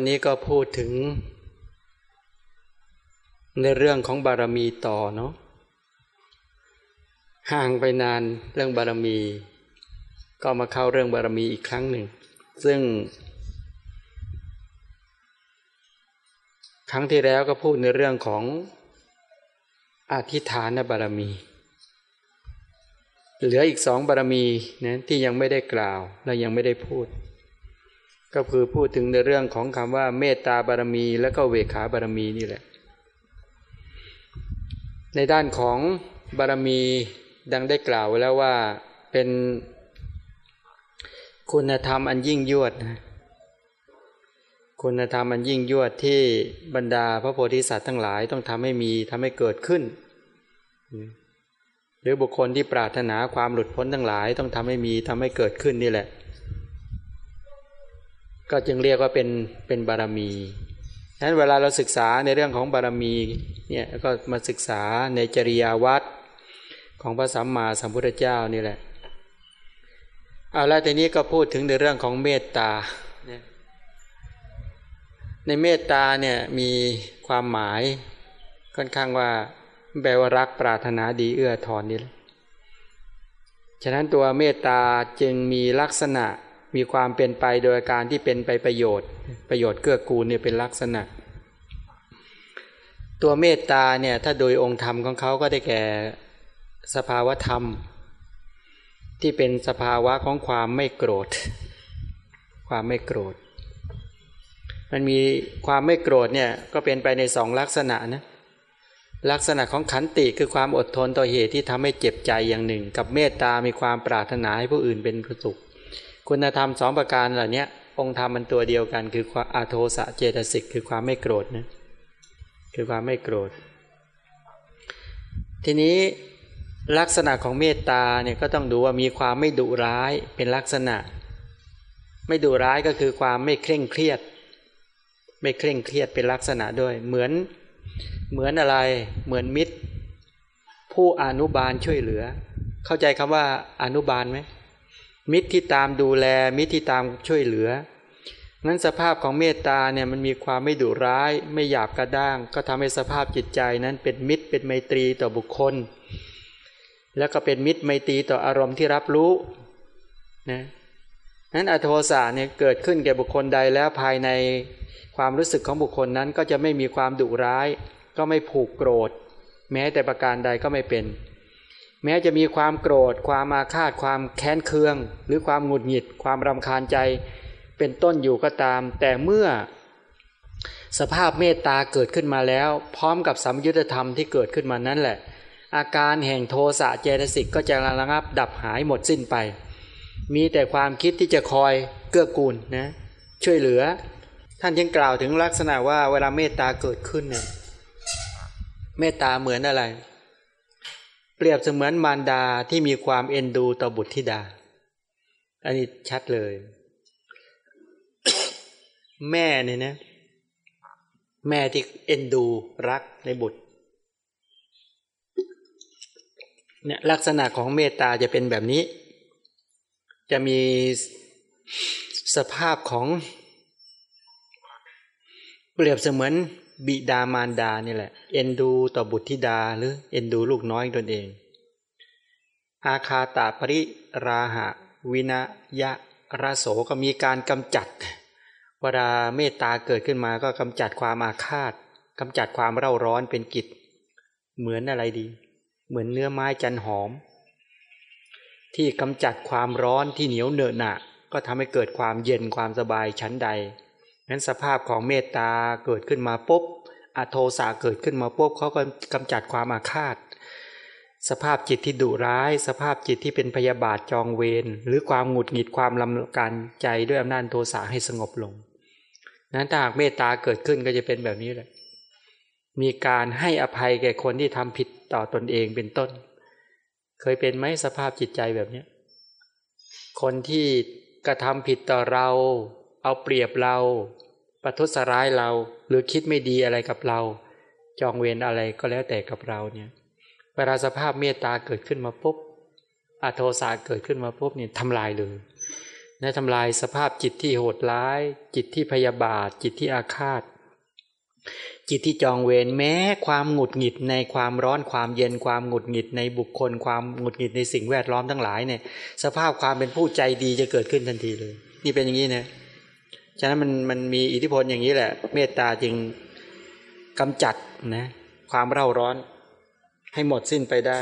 วันนี้ก็พูดถึง ในเรื่องของบารมีต่อเนาะห่างไปนานเรื่องบารมี ก็มาเข้าเรื่องบารมีอีกครั้งหนึ่ง ซึ่ง ครั้งที่แล้วก็พูดในเรื่องของอธิฐานบารมี เหลืออีกสองบารมีนะที่ยังไม่ได้กล่าวและยังไม่ได้พูด ก็คือพูดถึงในเรื่องของคำว่าเมตตาบารมี และก็เวขาบารมีนี่แหละ ในด้านของบารมีดังได้กล่าวแล้วว่าเป็นคุณธรรมอันยิ่งยวดนะคุณธรรมอันยิ่งยวดที่บรรดาพระโพธิสัตว์ทั้งหลายต้องทำให้มีทำให้เกิดขึ้น หรือบุคคลที่ปรารถนาความหลุดพ้นทั้งหลายต้องทำให้มีทำให้เกิดขึ้นนี่แหละ ก็จึงเรียกว่าเป็นเป็นบารมีฉะนั้นเวลาเราศึกษาในเรื่องของบารมีเนี่ยก็มาศึกษาในจริยาวัดของพระสัมมาสัมพุทธเจ้านี่แหละเอาล้วทีนี้ก็พูดถึงในเรื่องของเมตตา ในเมตตาเนี่ยมีความหมายค่อนข้างว่าแปลว่ารักปรารถนาดีเอื้อทอนนี่แหละฉะนั้นตัวเมตตาจึงมีลักษณะ มีความเป็นไปโดยการที่เป็นไปประโยชน์ ประโยชน์เกื้อกูลเนี่ยเป็นลักษณะ ตัวเมตตาเนี่ยถ้าโดยองค์ธรรมของเขาก็ได้แก่สภาวธรรม ที่เป็นสภาวะของความไม่โกรธ ความไม่โกรธ มันมีความไม่โกรธเนี่ยก็เป็นไปในสองลักษณะนะลักษณะของขันติคือความอดทนต่อเหตุที่ทำให้เจ็บใจอย่างหนึ่ง กับเมตตามีความปรารถนาให้ผู้อื่นเป็นสุข คุณธรรมสองประการเหล่านี้องค์ธรรมมันตัวเดียวกัน คือความอาโทสะเจตสิกคือความไม่โกรธนะคือความไม่โกรธ ทีนี้ลักษณะของเมตตาเนี่ยก็ต้องดูว่ามีความไม่ดุร้ายเป็นลักษณะ ไม่ดุร้ายก็คือความไม่เคร่งเครียด ไม่เคร่งเครียดเป็นลักษณะด้วย เหมือนเหมือนอะไรเหมือนมิตร ผู้อนุบาลช่วยเหลือ เข้าใจคำว่าอนุบาลไหม มิตรที่ตามดูแล มิตรที่ตามช่วยเหลือนั้นสภาพของเมตตาเนี่ยมันมีความไม่ดุร้าย ไม่หยาบกระด้าง ก็ทำให้สภาพจิตใจนั้นเป็นมิตรเป็นไมตรีต่อบุคคล แล้วก็เป็นมิตรไมตรีต่ออารมณ์ที่รับรู้นะนั้นอโทสะเนี่ยเกิดขึ้นแก่บุคคลใดแล้วภายในความรู้สึกของบุคคลนั้นก็จะไม่มีความดุร้าย ก็ไม่ผูกโกรธ แม้แต่ประการใดก็ไม่เป็น แม้จะมีความโกรธ ความอาฆาต ความแค้นเคือง หรือความหงุดหงิด ความรำคาญใจ เป็นต้นอยู่ก็ตาม แต่เมื่อสภาพเมตตาเกิดขึ้นมาแล้ว พร้อมกับสัมยุทธธรรมที่เกิดขึ้นมานั้นแหละ อาการแห่งโทสะเจตสิกก็จะระงับดับหายหมดสิ้นไป มีแต่ความคิดที่จะคอยเกื้อกูลนะช่วยเหลือ ท่านยังกล่าวถึงลักษณะว่าเวลาเมตตาเกิดขึ้นเนี่ยเมตตาเหมือนอะไร เปรียบเสมือนมารดาที่มีความเอ็นดูต่อบุตรธิดา อันนี้ชัดเลย แม่เนี่ยนะ แม่ที่เอ็นดูรักในบุตร เนี่ยลักษณะของเมตตาจะเป็นแบบนี้ จะมีสภาพของ เปรียบเสมือน บิดามารดานี่แหละ เอ็นดูต่อบุตรธิดาหรือเอ็นดูลูกน้อยตนเอง อาคาตาปริราหะ วินยะราโสก็มีการกำจัดเวลาเมตตาเกิดขึ้นมาก็กำจัดความอาฆาตกำจัดความเร่าร้อนเป็นกิจ เหมือนอะไรดี เหมือนเนื้อไม้จันหอม ที่กำจัดความร้อนที่เหนียวเหนอะหนะก็ทำให้เกิดความเย็นความสบายชั้นใด นั้นสภาพของเมตตาเกิดขึ้นมาปุ๊บอโทสาเกิดขึ้นมาปุ๊บเขาก็กำจัดความอาฆาต สภาพจิตที่ดุร้าย สภาพจิตที่เป็นพยาบาทจองเวรหรือความหงุดหงิดความลำการใจด้วยอำนาจโทสะให้สงบลง นั้นถ้าหากเมตตาเกิดขึ้นก็จะเป็นแบบนี้แหละ มีการให้อภัยแก่คนที่ทำผิดต่อตอนเองเป็นต้น เคยเป็นไหมสภาพจิตใจแบบนี้คนที่กระทำผิดต่อเรา เอาเปรียบเรา ประทุษร้ายเรา หรือคิดไม่ดีอะไรกับเรา จองเวรอะไรก็แล้วแต่กับเราเนี่ยเวลาสภาพเมตตาเกิดขึ้นมาปุ๊บอโทสาเกิดขึ้นมาปุ๊บเนี่ยทำลายเลยนะทำลายสภาพจิตที่โหดร้าย จิตที่พยาบาท จิตที่อาฆาต จิตที่จองเวรแม้ความหงุดหงิดในความร้อนความเย็นความหงุดหงิดในบุคคล ความหงุดหงิดในสิ่งแวดล้อมทั้งหลายเนี่ย สภาพความเป็นผู้ใจดีจะเกิดขึ้นทันทีเลย นี่เป็นอย่างนี้นะ ฉะนั้นมันมันมีอิทธิพลอย่างนี้แหละ เมตตาจึงกำจัดนะความเร่าร้อน ให้หมดสิ้นไปได้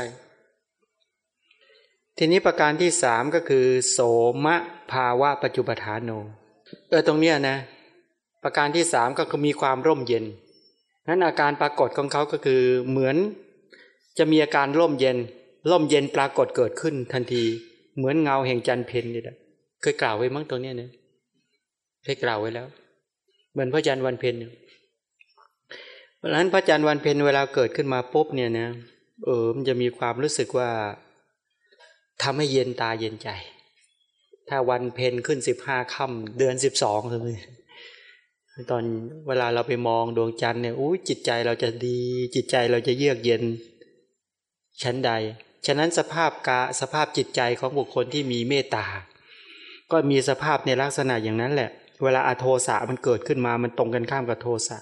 ทีนี้ประการที่สามก็คือ โสมะภาวะปัจจุปทานโนเออตรงเนี้ยนะ ประการที่สามก็คือมีความร่มเย็นนั้นอาการปรากฏของเขาก็คือเหมือนจะมีอาการร่มเย็น ร่มเย็นปรากฏเกิดขึ้นทันที เหมือนเงาแห่งจันเพนนี่แหละเคยกล่าวไว้มั้งตรงเนี้ยเนะ เคยกล่าวไว้แล้ว เหมือนพระจันทร์วันเพ็ญเพราะฉะนั้นพระจันทร์วันเพ็ญเวลาเกิดขึ้นมาปุ๊บเนี่ยนะเออมันจะมีความรู้สึกว่าทำให้เย็นตาเย็นใจ ถ้าวันเพ็ญขึ้นสิบห้าค่ำเดือนสิบสองเลยตอนเวลาเราไปมองดวงจันทร์เนี่ยอู้จิตใจเราจะดี จิตใจเราจะเยือกเย็น ชั้นใด ฉะนั้นสภาพกาสภาพจิตใจของบุคคลที่มีเมตตา ก็มีสภาพในลักษณะอย่างนั้นแหละ เวลาอโทสะมันเกิดขึ้นมามันตรงกันข้ามกับโทสะ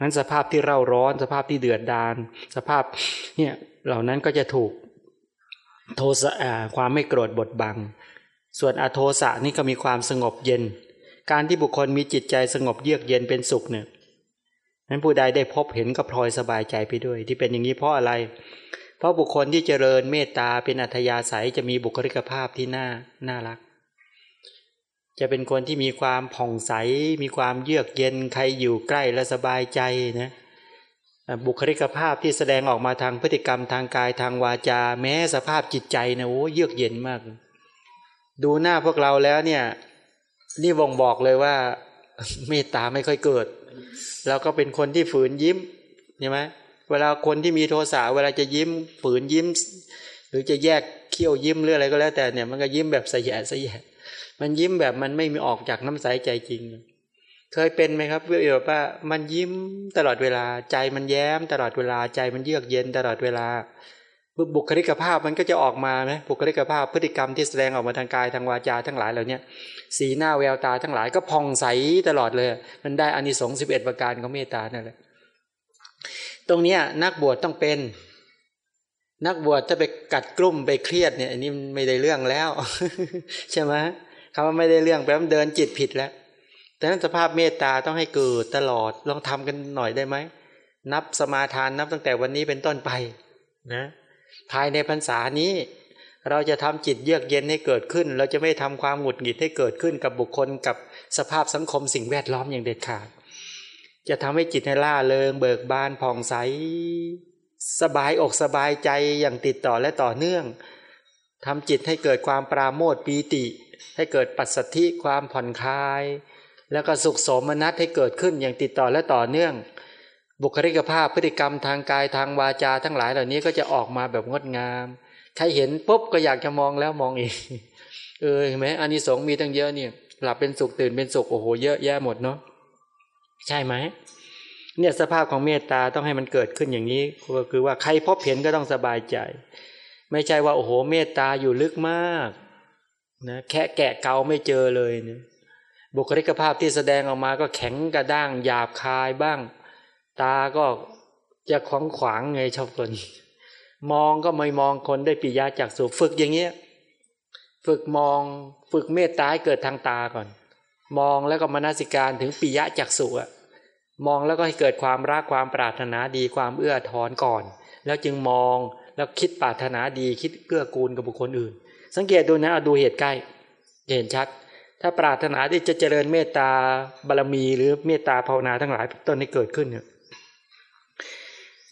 นั้นสภาพที่เร่าร้อน สภาพที่เดือดดาลสภาพเนี่ยเหล่านั้นก็จะถูกโทสะความไม่โกรธบดบัง ส่วนอโทสะนี่ก็มีความสงบเย็น การที่บุคคลมีจิตใจสงบเยือกเย็นเป็นสุขเนี่ยนั้นผู้ใดได้พบเห็นก็พลอยสบายใจไปด้วย ที่เป็นอย่างนี้เพราะอะไร เพราะบุคคลที่เจริญเมตตาเป็นอัธยาศัยจะมีบุคลิกภาพที่น่าน่ารัก จะเป็นคนที่มีความผ่องใส มีความเยือกเย็นใครอยู่ใกล้และสบายใจนะบุคลิกภาพที่แสดงออกมาทางพฤติกรรมทางกายทางวาจา แม้สภาพจิตใจนะโอ้เยือกเย็นมาก ดูหน้าพวกเราแล้วเนี่ย นี่บ่งบอกเลยว่าเมตตาไม่ค่อยเกิด แล้วก็เป็นคนที่ฝืนยิ้มใช่ไหมเวลาคนที่มีโทสะเวลาจะยิ้มฝืนยิ้ม หรือจะแยกเขี้ยวยิ้มหรืออะไรก็แล้วแต่เนี่ยมันก็ยิ้มแบบเสียเสีย มันยิ้มแบบมันไม่มีออกจากน้ำใสใจจริง เคยเป็นไหมครับเพื่อว่า มันยิ้มตลอดเวลาใจมันแย้มตลอดเวลาใจมันเยือกเย็นตลอดเวลา บุคลิกภาพมันก็จะออกมาไหมบุคลิกภาพพฤติกรรมที่แสดงออกมาทางกายทางวาจาทั้งหลายเหล่านี้สีหน้าแววตาทั้งหลายก็พองใสตลอดเลย มันได้อานิสงส์สิบเอ็ดประการของเมตตานั่นแหละตรงเนี้ยนักบวชต้องเป็นนักบวชถ้าไปกัดกลุ่มไปเครียดเนี่ยอันนี้ไม่ได้เรื่องแล้ว ใช่ไหม คำว่าไม่ได้เรื่องแปลว่าเดินจิตผิดแล้วแต่นั้นสภาพเมตตาต้องให้เกิดตลอดลองทำกันหน่อยได้ไหมนับสมาทานนับตั้งแต่วันนี้เป็นต้นไปนะภายในพรรษานี้ เราจะทำจิตเยือกเย็นให้เกิดขึ้น เราจะไม่ทำความหงุดหงิดให้เกิดขึ้นกับบุคคลกับสภาพสังคมสิ่งแวดล้อมอย่างเด็ดขาด จะทำให้จิตให้ล่าเริง เบิกบานผ่องใส สบายอกสบายใจอย่างติดต่อและต่อเนื่องทำจิตให้เกิดความปราโมทปีติ ให้เกิดปัสสธิความผ่อนคลาย แล้วก็สุขสมนัตให้เกิดขึ้นอย่างติดต่อและต่อเนื่อง บุคลิกภาพพฤติกรรมทางกายทางวาจาทั้งหลายเหล่านี้ก็จะออกมาแบบงดงาม ใครเห็นปุ๊บก็อยากจะมองแล้วมองอีก เออเห็นไหมอานิสงส์มีตั้งเยอะเนี่ยหลับเป็นสุขตื่นเป็นสุขโอ้โหเยอะแยะหมดเนาะใช่ไหมเนี่ยสภาพของเมตตาต้องให้มันเกิดขึ้นอย่างนี้ก็คือว่าใครพบเห็นก็ต้องสบายใจ ไม่ใช่ว่าโอ้โหเมตตาอยู่ลึกมาก นะแค่แกะเกาไม่เจอเลยนะบุคลิกภาพที่แสดงออกมาก็แข็งกระด้างหยาบคายบ้าง ตาก็จะขวางขวางไงชอบคน มองก็ไม่มองคนได้ปิยาจากสุฝึกอย่างเงี้ยฝึกมองฝึกเมตตาให้เกิดทางตาก่อน มองแล้วก็มนสิการถึงปิยะจากสุอะมองแล้วก็ให้เกิดความรักความปรารถนาดีความเอื้อทอนก่อน แล้วจึงมองแล้วคิดปรารถนาดีคิดเกื้อกูลกับบุคคลอื่น สังเกตดูนะเอาดูเหตุใกล้เห็นชัด ถ้าปรารถนาที่จะเจริญเมตตาบารมี หรือเมตตาภาวนาทั้งหลายต้นนี้เกิดขึ้นเนี่ย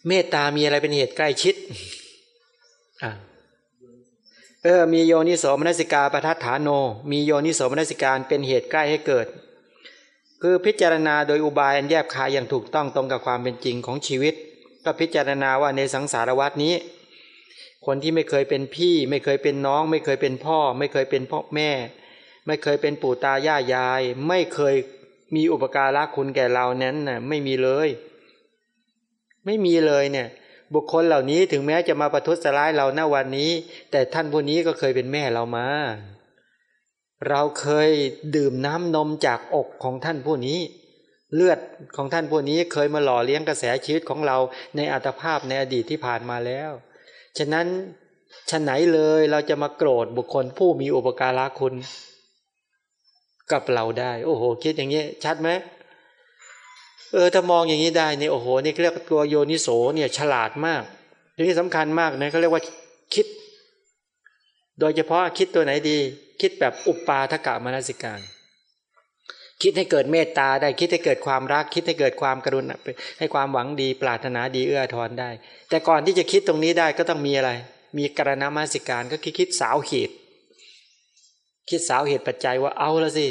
เมตตามีอะไรเป็นเหตุใกล้ชิดอ่าเออ มีโยนิโสมนสิกาประทัดฐานโน มีโยนิโสมนสิการเป็นเหตุใกล้ให้เกิด คือพิจารณาโดยอุบายอันแยบคายอย่างถูกต้องตรงกับความเป็นจริงของชีวิต ก็พิจารณาว่าในสังสารวัตนี้ คนที่ไม่เคยเป็นพี่ ไม่เคยเป็นน้อง ไม่เคยเป็นพ่อ ไม่เคยเป็นพ่อแม่ ไม่เคยเป็นปู่ตาย่ายาย ไม่เคยมีอุปการะคุณแก่เรานั้นน่ะไม่มีเลย ไม่มีเลยเนี่ย บุคคลเหล่านี้ถึงแม้จะมาประทุษร้ายเราณวันนี้ แต่ท่านผู้นี้ก็เคยเป็นแม่เรามา เราเคยดื่มน้ำนมจากอกของท่านผู้นี้ เลือดของท่านผู้นี้เคยมาหล่อเลี้ยงกระแสชีวิตของเราในอัตภาพในอดีตที่ผ่านมาแล้ว ฉะนั้นฉะไหนเลยเราจะมาโกรธบุคคลผู้มีอุปการะคุณ กับเราได้ โอ้โห คิดอย่างนี้ชัดไหมเออถ้ามองอย่างนี้ได้เนี่ยโอ้โหนี่เรียกตัวโยนิโสเนี่ยฉลาดมากทีนี้สำคัญมากนะเขาเรียกว่าคิด โดยเฉพาะคิดตัวไหนดี คิดแบบอุปปาทกะมนสิการ คิดให้เกิดเมตตาได้คิดให้เกิดความรัก คิดให้เกิดความกรุณาให้ความหวังดี ปรารถนาดีเอื้อทอนได้ แต่ก่อนที่จะคิดตรงนี้ได้ก็ต้องมีอะไร มีกรณามาสิการก็คิดคิดสาวเหตุ คิดสาวเหตุปัจจัยว่าเอาละสิ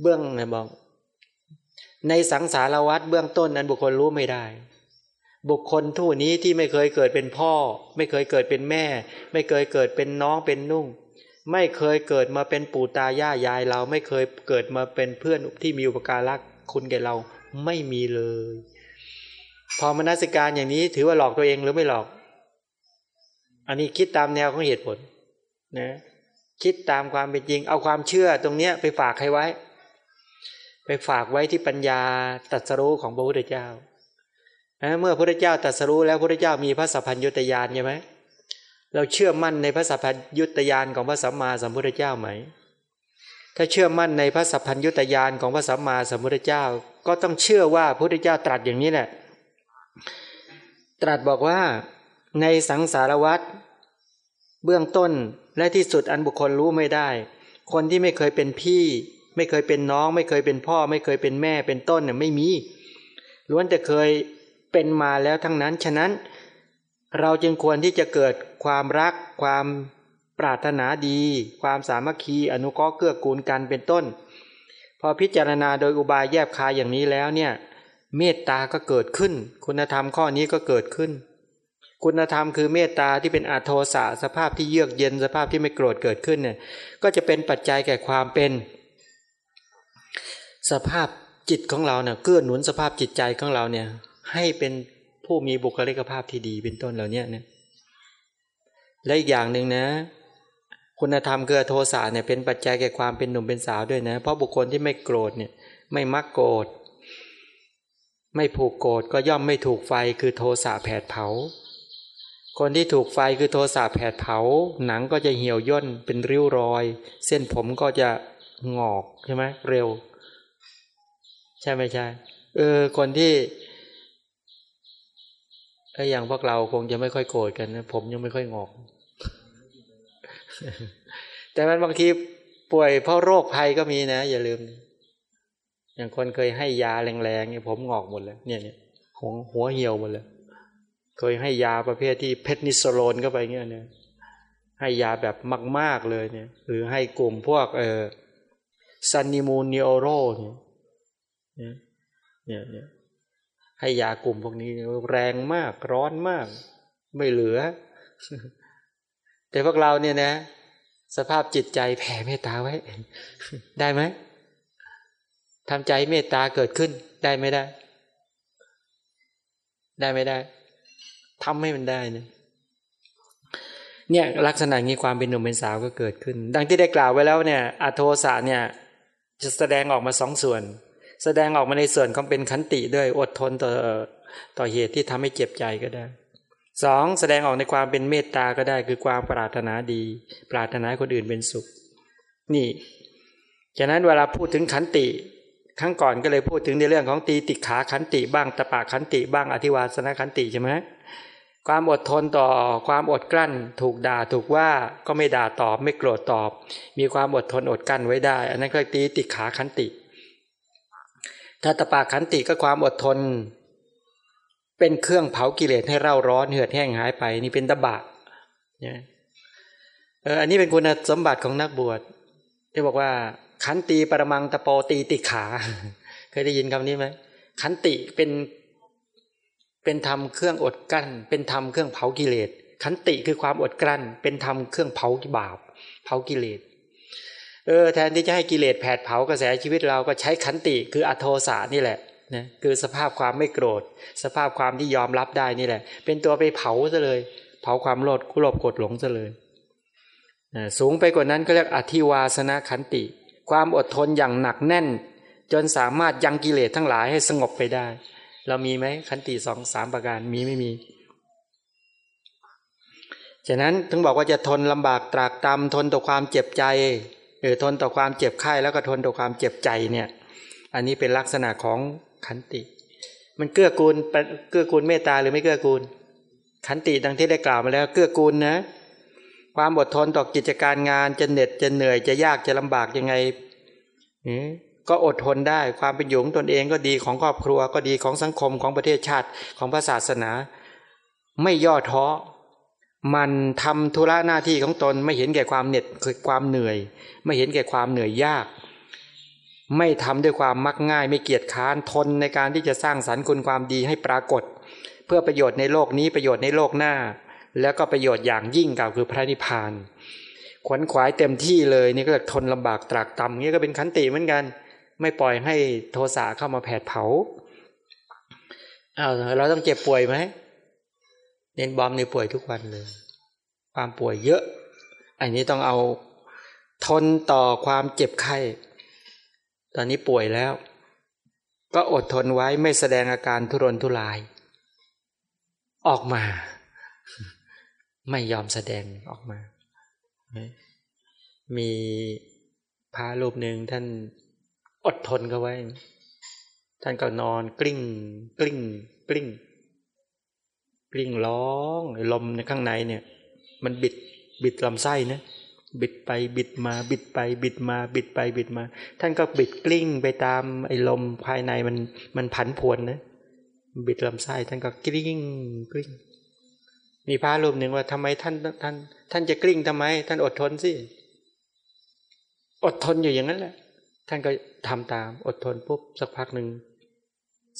เบื้องไงบอกในสังสารวัฏเบื้องต้นนั้นบุคคลรู้ไม่ได้ บุคคลทู่นี้ที่ไม่เคยเกิดเป็นพ่อ ไม่เคยเกิดเป็นแม่ ไม่เคยเกิดเป็นน้องเป็นนุ่ง ไม่เคยเกิดมาเป็นปู่ตายายายเรา ไม่เคยเกิดมาเป็นเพื่อนที่มีอุปการะคุณแก่เราไม่มีเลย พอมนสิการอย่างนี้ถือว่าหลอกตัวเองหรือไม่หลอก อันนี้คิดตามแนวของเหตุผลนะคิดตามความเป็นจริง เอาความเชื่อตรงเนี้ยไปฝากใครไว้ ไปฝากไว้ที่ปัญญาตรัสรู้ของพระพุทธเจ้าเมื่อพระพุทธเจ้าตรัสรู้แล้วพระพุทธเจ้ามีพระสัพพัญญุตยานใช่ไหม เราเชื่อมั่นในพระสัพพัญญุตยานของพระสัมมาสัมพุทธเจ้าไหม ถ้าเชื่อมั่นในพระสัพพัญญุตยานของพระสัมมาสัมพุทธเจ้า ก็ต้องเชื่อว่าพระพุทธเจ้าตรัสอย่างนี้แหละ ตรัสบอกว่าในสังสารวัฏเบื้องต้นและที่สุดอันบุคคลรู้ไม่ได้ คนที่ไม่เคยเป็นพี่ ไม่เคยเป็นน้อง ไม่เคยเป็นพ่อ ไม่เคยเป็นแม่เป็นต้นเนี่ยไม่มีล้วนแต่เคยเป็นมาแล้วทั้งนั้น ฉะนั้น เราจึงควรที่จะเกิดความรัก ความปรารถนาดี ความสามัคคี อนุเคราะห์เกื้อกูลกันเป็นต้น พอพิจารณาโดยอุบายแยบคายอย่างนี้แล้วเนี่ยเมตตาก็เกิดขึ้น คุณธรรมข้อนี้ก็เกิดขึ้น คุณธรรมคือเมตตาที่เป็นอาโทสะสภาพที่เยือกเย็นสภาพที่ไม่โกรธเกิดขึ้นเนี่ยก็จะเป็นปัจจัยแก่ความเป็น สภาพจิตของเราเนี่ยเกื้อหนุนสภาพจิตใจของเราเนี่ยให้เป็น ผู้มีบุคลิกภาพที่ดีเป็นต้นเหล่านี้เนี่ยและอีกอย่างหนึ่งนะ คุณธรรมเกือโทสะเนี่ยเป็นปัจจัยแก่ความเป็นหนุ่มเป็นสาวด้วยนะ เพราะบุคคลที่ไม่โกรธเนี่ย ไม่มักโกรธไม่ผูกโกรธก็ย่อมไม่ถูกไฟคือโทสะแผดเผา คนที่ถูกไฟคือโทสะแผดเผา หนังก็จะเหี่ยวย่นเป็นริ้วรอย เส้นผมก็จะงอกใช่ไหมเร็ว ใช่ไม่ใช่ เออ คนที่ ถ้าอย่างพวกเราคงจะไม่ค่อยโกรธกันนะผมยังไม่ค่อยงอก แต่มันบางทีป่วยเพราะโรคภัยก็มีนะ อย่าลืม อย่างคนเคยให้ยาแรงๆเนี่ยผมหงอกหมดเลยเนี่ยเนี่ยหัวหัวเหี่ยวหมดเลยเคยให้ยาประเภทที่ prednisolone เข้าไปเงี้ยเนี่ยให้ยาแบบมาก ๆเลยเนี่ย หรือให้กลุ่มพวก เออ Sandimmun Neoral เนี่ยเนี่ยเนี่ย ให้ยากลุ่มพวกนี้แรงมากร้อนมาก ไม่เหลือ แต่พวกเราเนี่ยนะ สภาพจิตใจแผ่เมตตาไว้ ได้ไหมทำใจเมตตาเกิดขึ้น ได้ไม่ได้ ได้ไม่ได้ทำให้มันได้เนี่ยเนี่ยลักษณะนี้ความเป็นหนุ่มเป็นสาวก็เกิดขึ้น ดังที่ได้กล่าวไว้แล้วเนี่ยอโทสะเนี่ยจะแสดงออกมาสองส่วน แสดงออกมาในส่วนของเป็นขันติด้วยอดทนต่อต่อเหตุที่ทำให้เจ็บใจก็ได้สองแสดงออกในความเป็นเมตตาก็ได้คือความปรารถนาดี ปรารถนาคนอื่นเป็นสุข นี่ฉะนั้นเวลาพูดถึงขันติครั้งก่อนก็เลยพูดถึงในเรื่องของตีติขาขันติบ้างตะปาขันติบ้างอธิวาสนาขันติใช่ไหมความอดทนต่อความอดกลั้น ถูกด่าถูกว่าก็ไม่ด่าตอบไม่โกรธตอบ มีความอดทนอดกลั้นไว้ได้ อันนั้นก็ตีติขาขันติ ถ้าตปาขันติก็ความอดทน เป็นเครื่องเผากิเลสให้เร่าร้อนเหือดแห้งหายไป นี่เป็นตบะเนี่ยเอออันนี้เป็นคุณสมบัติของนักบวชที่บอกว่า ขันตีปรมังตะโปตีติขา เคยได้ยินคำนี้ไหมขันติเป็นเป็นธรรมเครื่องอดกั้น เป็นธรรมเครื่องเผากิเลสขันติคือความอดกลั้น เป็นธรรมเครื่องเผาบาป เผากิเลส เออแทนที่จะให้กิเลสแผดเผากระแสชีวิตเราก็ใช้ขันติคืออโทสานี่แหละนะคือสภาพความไม่โกรธ สภาพความที่ยอมรับได้นี่แหละ เป็นตัวไปเผาซะเลย เผาความโลดกุหลบกดหลงซะเลยสูงไปกว่านั้นก็เรียกอธิวาสนาขันติ ความอดทนอย่างหนักแน่น จนสามารถยังกิเลสทั้งหลายให้สงบไปได้ เรามีไหมขันติสองสามประการมีไม่มีฉะนั้นถึงบอกว่าจะทนลำบากตรากตรำทนต่อความเจ็บใจ เออทนต่อความเจ็บไข้แล้วก็ทนต่อความเจ็บใจเนี่ย อันนี้เป็นลักษณะของขันติ มันเกื้อกูลเกื้อกูลเมตตาหรือไม่เกื้อกูล ขันติดังที่ได้กล่าวมาแล้วเกื้อกูลนะ ความอดทนต่อกิจการงานจะเหน็ดจะเหนื่อยจะยากจะลำบากยังไงก็อดทนได้ความเป็นอยู่ของตนเองก็ดีของครอบครัวก็ดีของสังคมของประเทศชาติของพระศาสนา ไม่ย่อท้อ มันทำธุระหน้าที่ของตนไม่เห็นแก่ความเหน็ดคือความเหนื่อย ไม่เห็นแก่ความเหนื่อยยาก ไม่ทำด้วยความมักง่าย ไม่เกียจค้านทนในการที่จะสร้างสรรค์คุณความดีให้ปรากฏ เพื่อประโยชน์ในโลกนี้ประโยชน์ในโลกหน้า แล้วก็ประโยชน์อย่างยิ่งกล่าวคือพระนิพพาน ขวนขวายเต็มที่เลยนี่ก็ทนลำบากตรากตำนี่ก็เป็นขันติเหมือนกัน ไม่ปล่อยให้โทสะเข้ามาแผดเผาเอาเราต้องเจ็บป่วยไหม เน้นบอมในป่วยทุกวันเลย ความป่วยเยอะ อันนี้ต้องเอาทนต่อความเจ็บไข้ ตอนนี้ป่วยแล้ว ก็อดทนไว้ไม่แสดงอาการทุรนทุราย ออกมา ไม่ยอมแสดงออกมา มีพระรูปหนึ่งท่านอดทนเขาไว้ ท่านก็นอนกลิ้ง กลิ้ง กลิ้ง กลิ้งร้องลมในข้างในเนี่ย มันบิดบิดลำไส้นะบิดไปบิดมาบิดไปบิดมาบิดไปบิดมา ท่านก็บิดกลิ้งไปตามไอ้ลมภายในมันมันผันพวนนะบิดลำไส้ท่านก็กลิ้งกลิ้ง มีพระรูปหนึ่งว่าทำไมท่านท่าน ท่านจะกลิ้งทำไม ท่านอดทนสิอดทนอยู่อย่างนั้นแหละ ท่านก็ทำตามอดทนปุ๊บสักพักหนึ่ง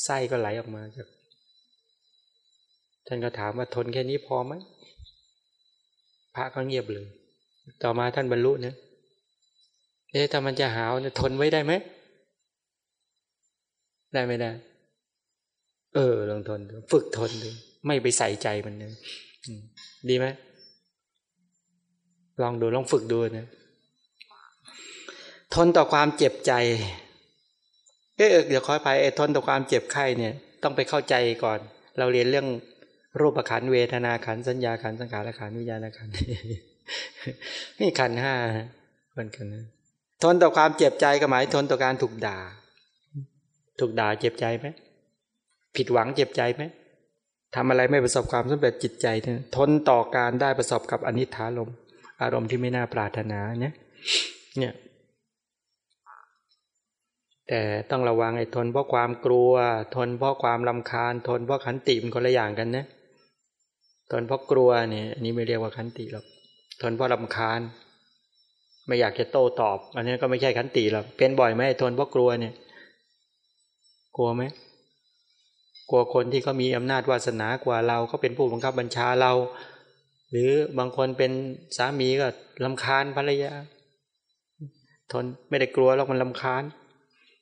ไส้ก็ไหลออกมาจาก ท่านก็ถามว่าทนแค่นี้พอไหมพระก็เงียบเลย ต่อมาท่านบรรลุนะเอ๊ะถ้ามันจะหาวเนี่ยทนไว้ได้ไหมได้ไม่ได้ เออลองทนดูฝึกทนดูไม่ไปใส่ใจมันเลยดีไหมลองดูลองฝึกดูนะทนต่อความเจ็บใจ เออเดี๋ยวขอไปไอ้ทนต่อความเจ็บไข้เนี่ย ต้องไปเข้าใจก่อน เราเรียนเรื่อง รูปขันเวทนาขันสัญญาขันสังขารขันวิญญาณขันนี่ขันห้าเหมือนกันนะทนต่อความเจ็บใจก็หมายทนต่อการถูกด่า ถูกด่าเจ็บใจไหมผิดหวังเจ็บใจไหมทำอะไรไม่ประสบความสำเร็จจิตใจทนต่อการได้ประสบกับอนิถาลมอารมณ์ที่ไม่น่าปรารถนาเนี่ยเนี่ยแต่ต้องระวังไอ้ทนเพราะความกลัว ทนเพราะความลำคาญ ทนเพราะขันติมันคนละอย่างกันนะ ทนเพราะกลัวเนี่ยอันนี้ไม่เรียกว่าขันติหรอกทนเพราะลำคาญ ไม่อยากจะโต้ตอบ อันนี้ก็ไม่ใช่ขันติหรอกเป็นบ่อยไหมทนเพราะกลัวเนี่ย กลัวไหมกลัวคนที่เขามีอำนาจวาสนากว่าเราเขาเป็นผู้บังคับบัญชาเรา หรือบางคนเป็นสามีก็ลำคาญภรรยา ทนไม่ได้กลัวหรอกมันลำคาญ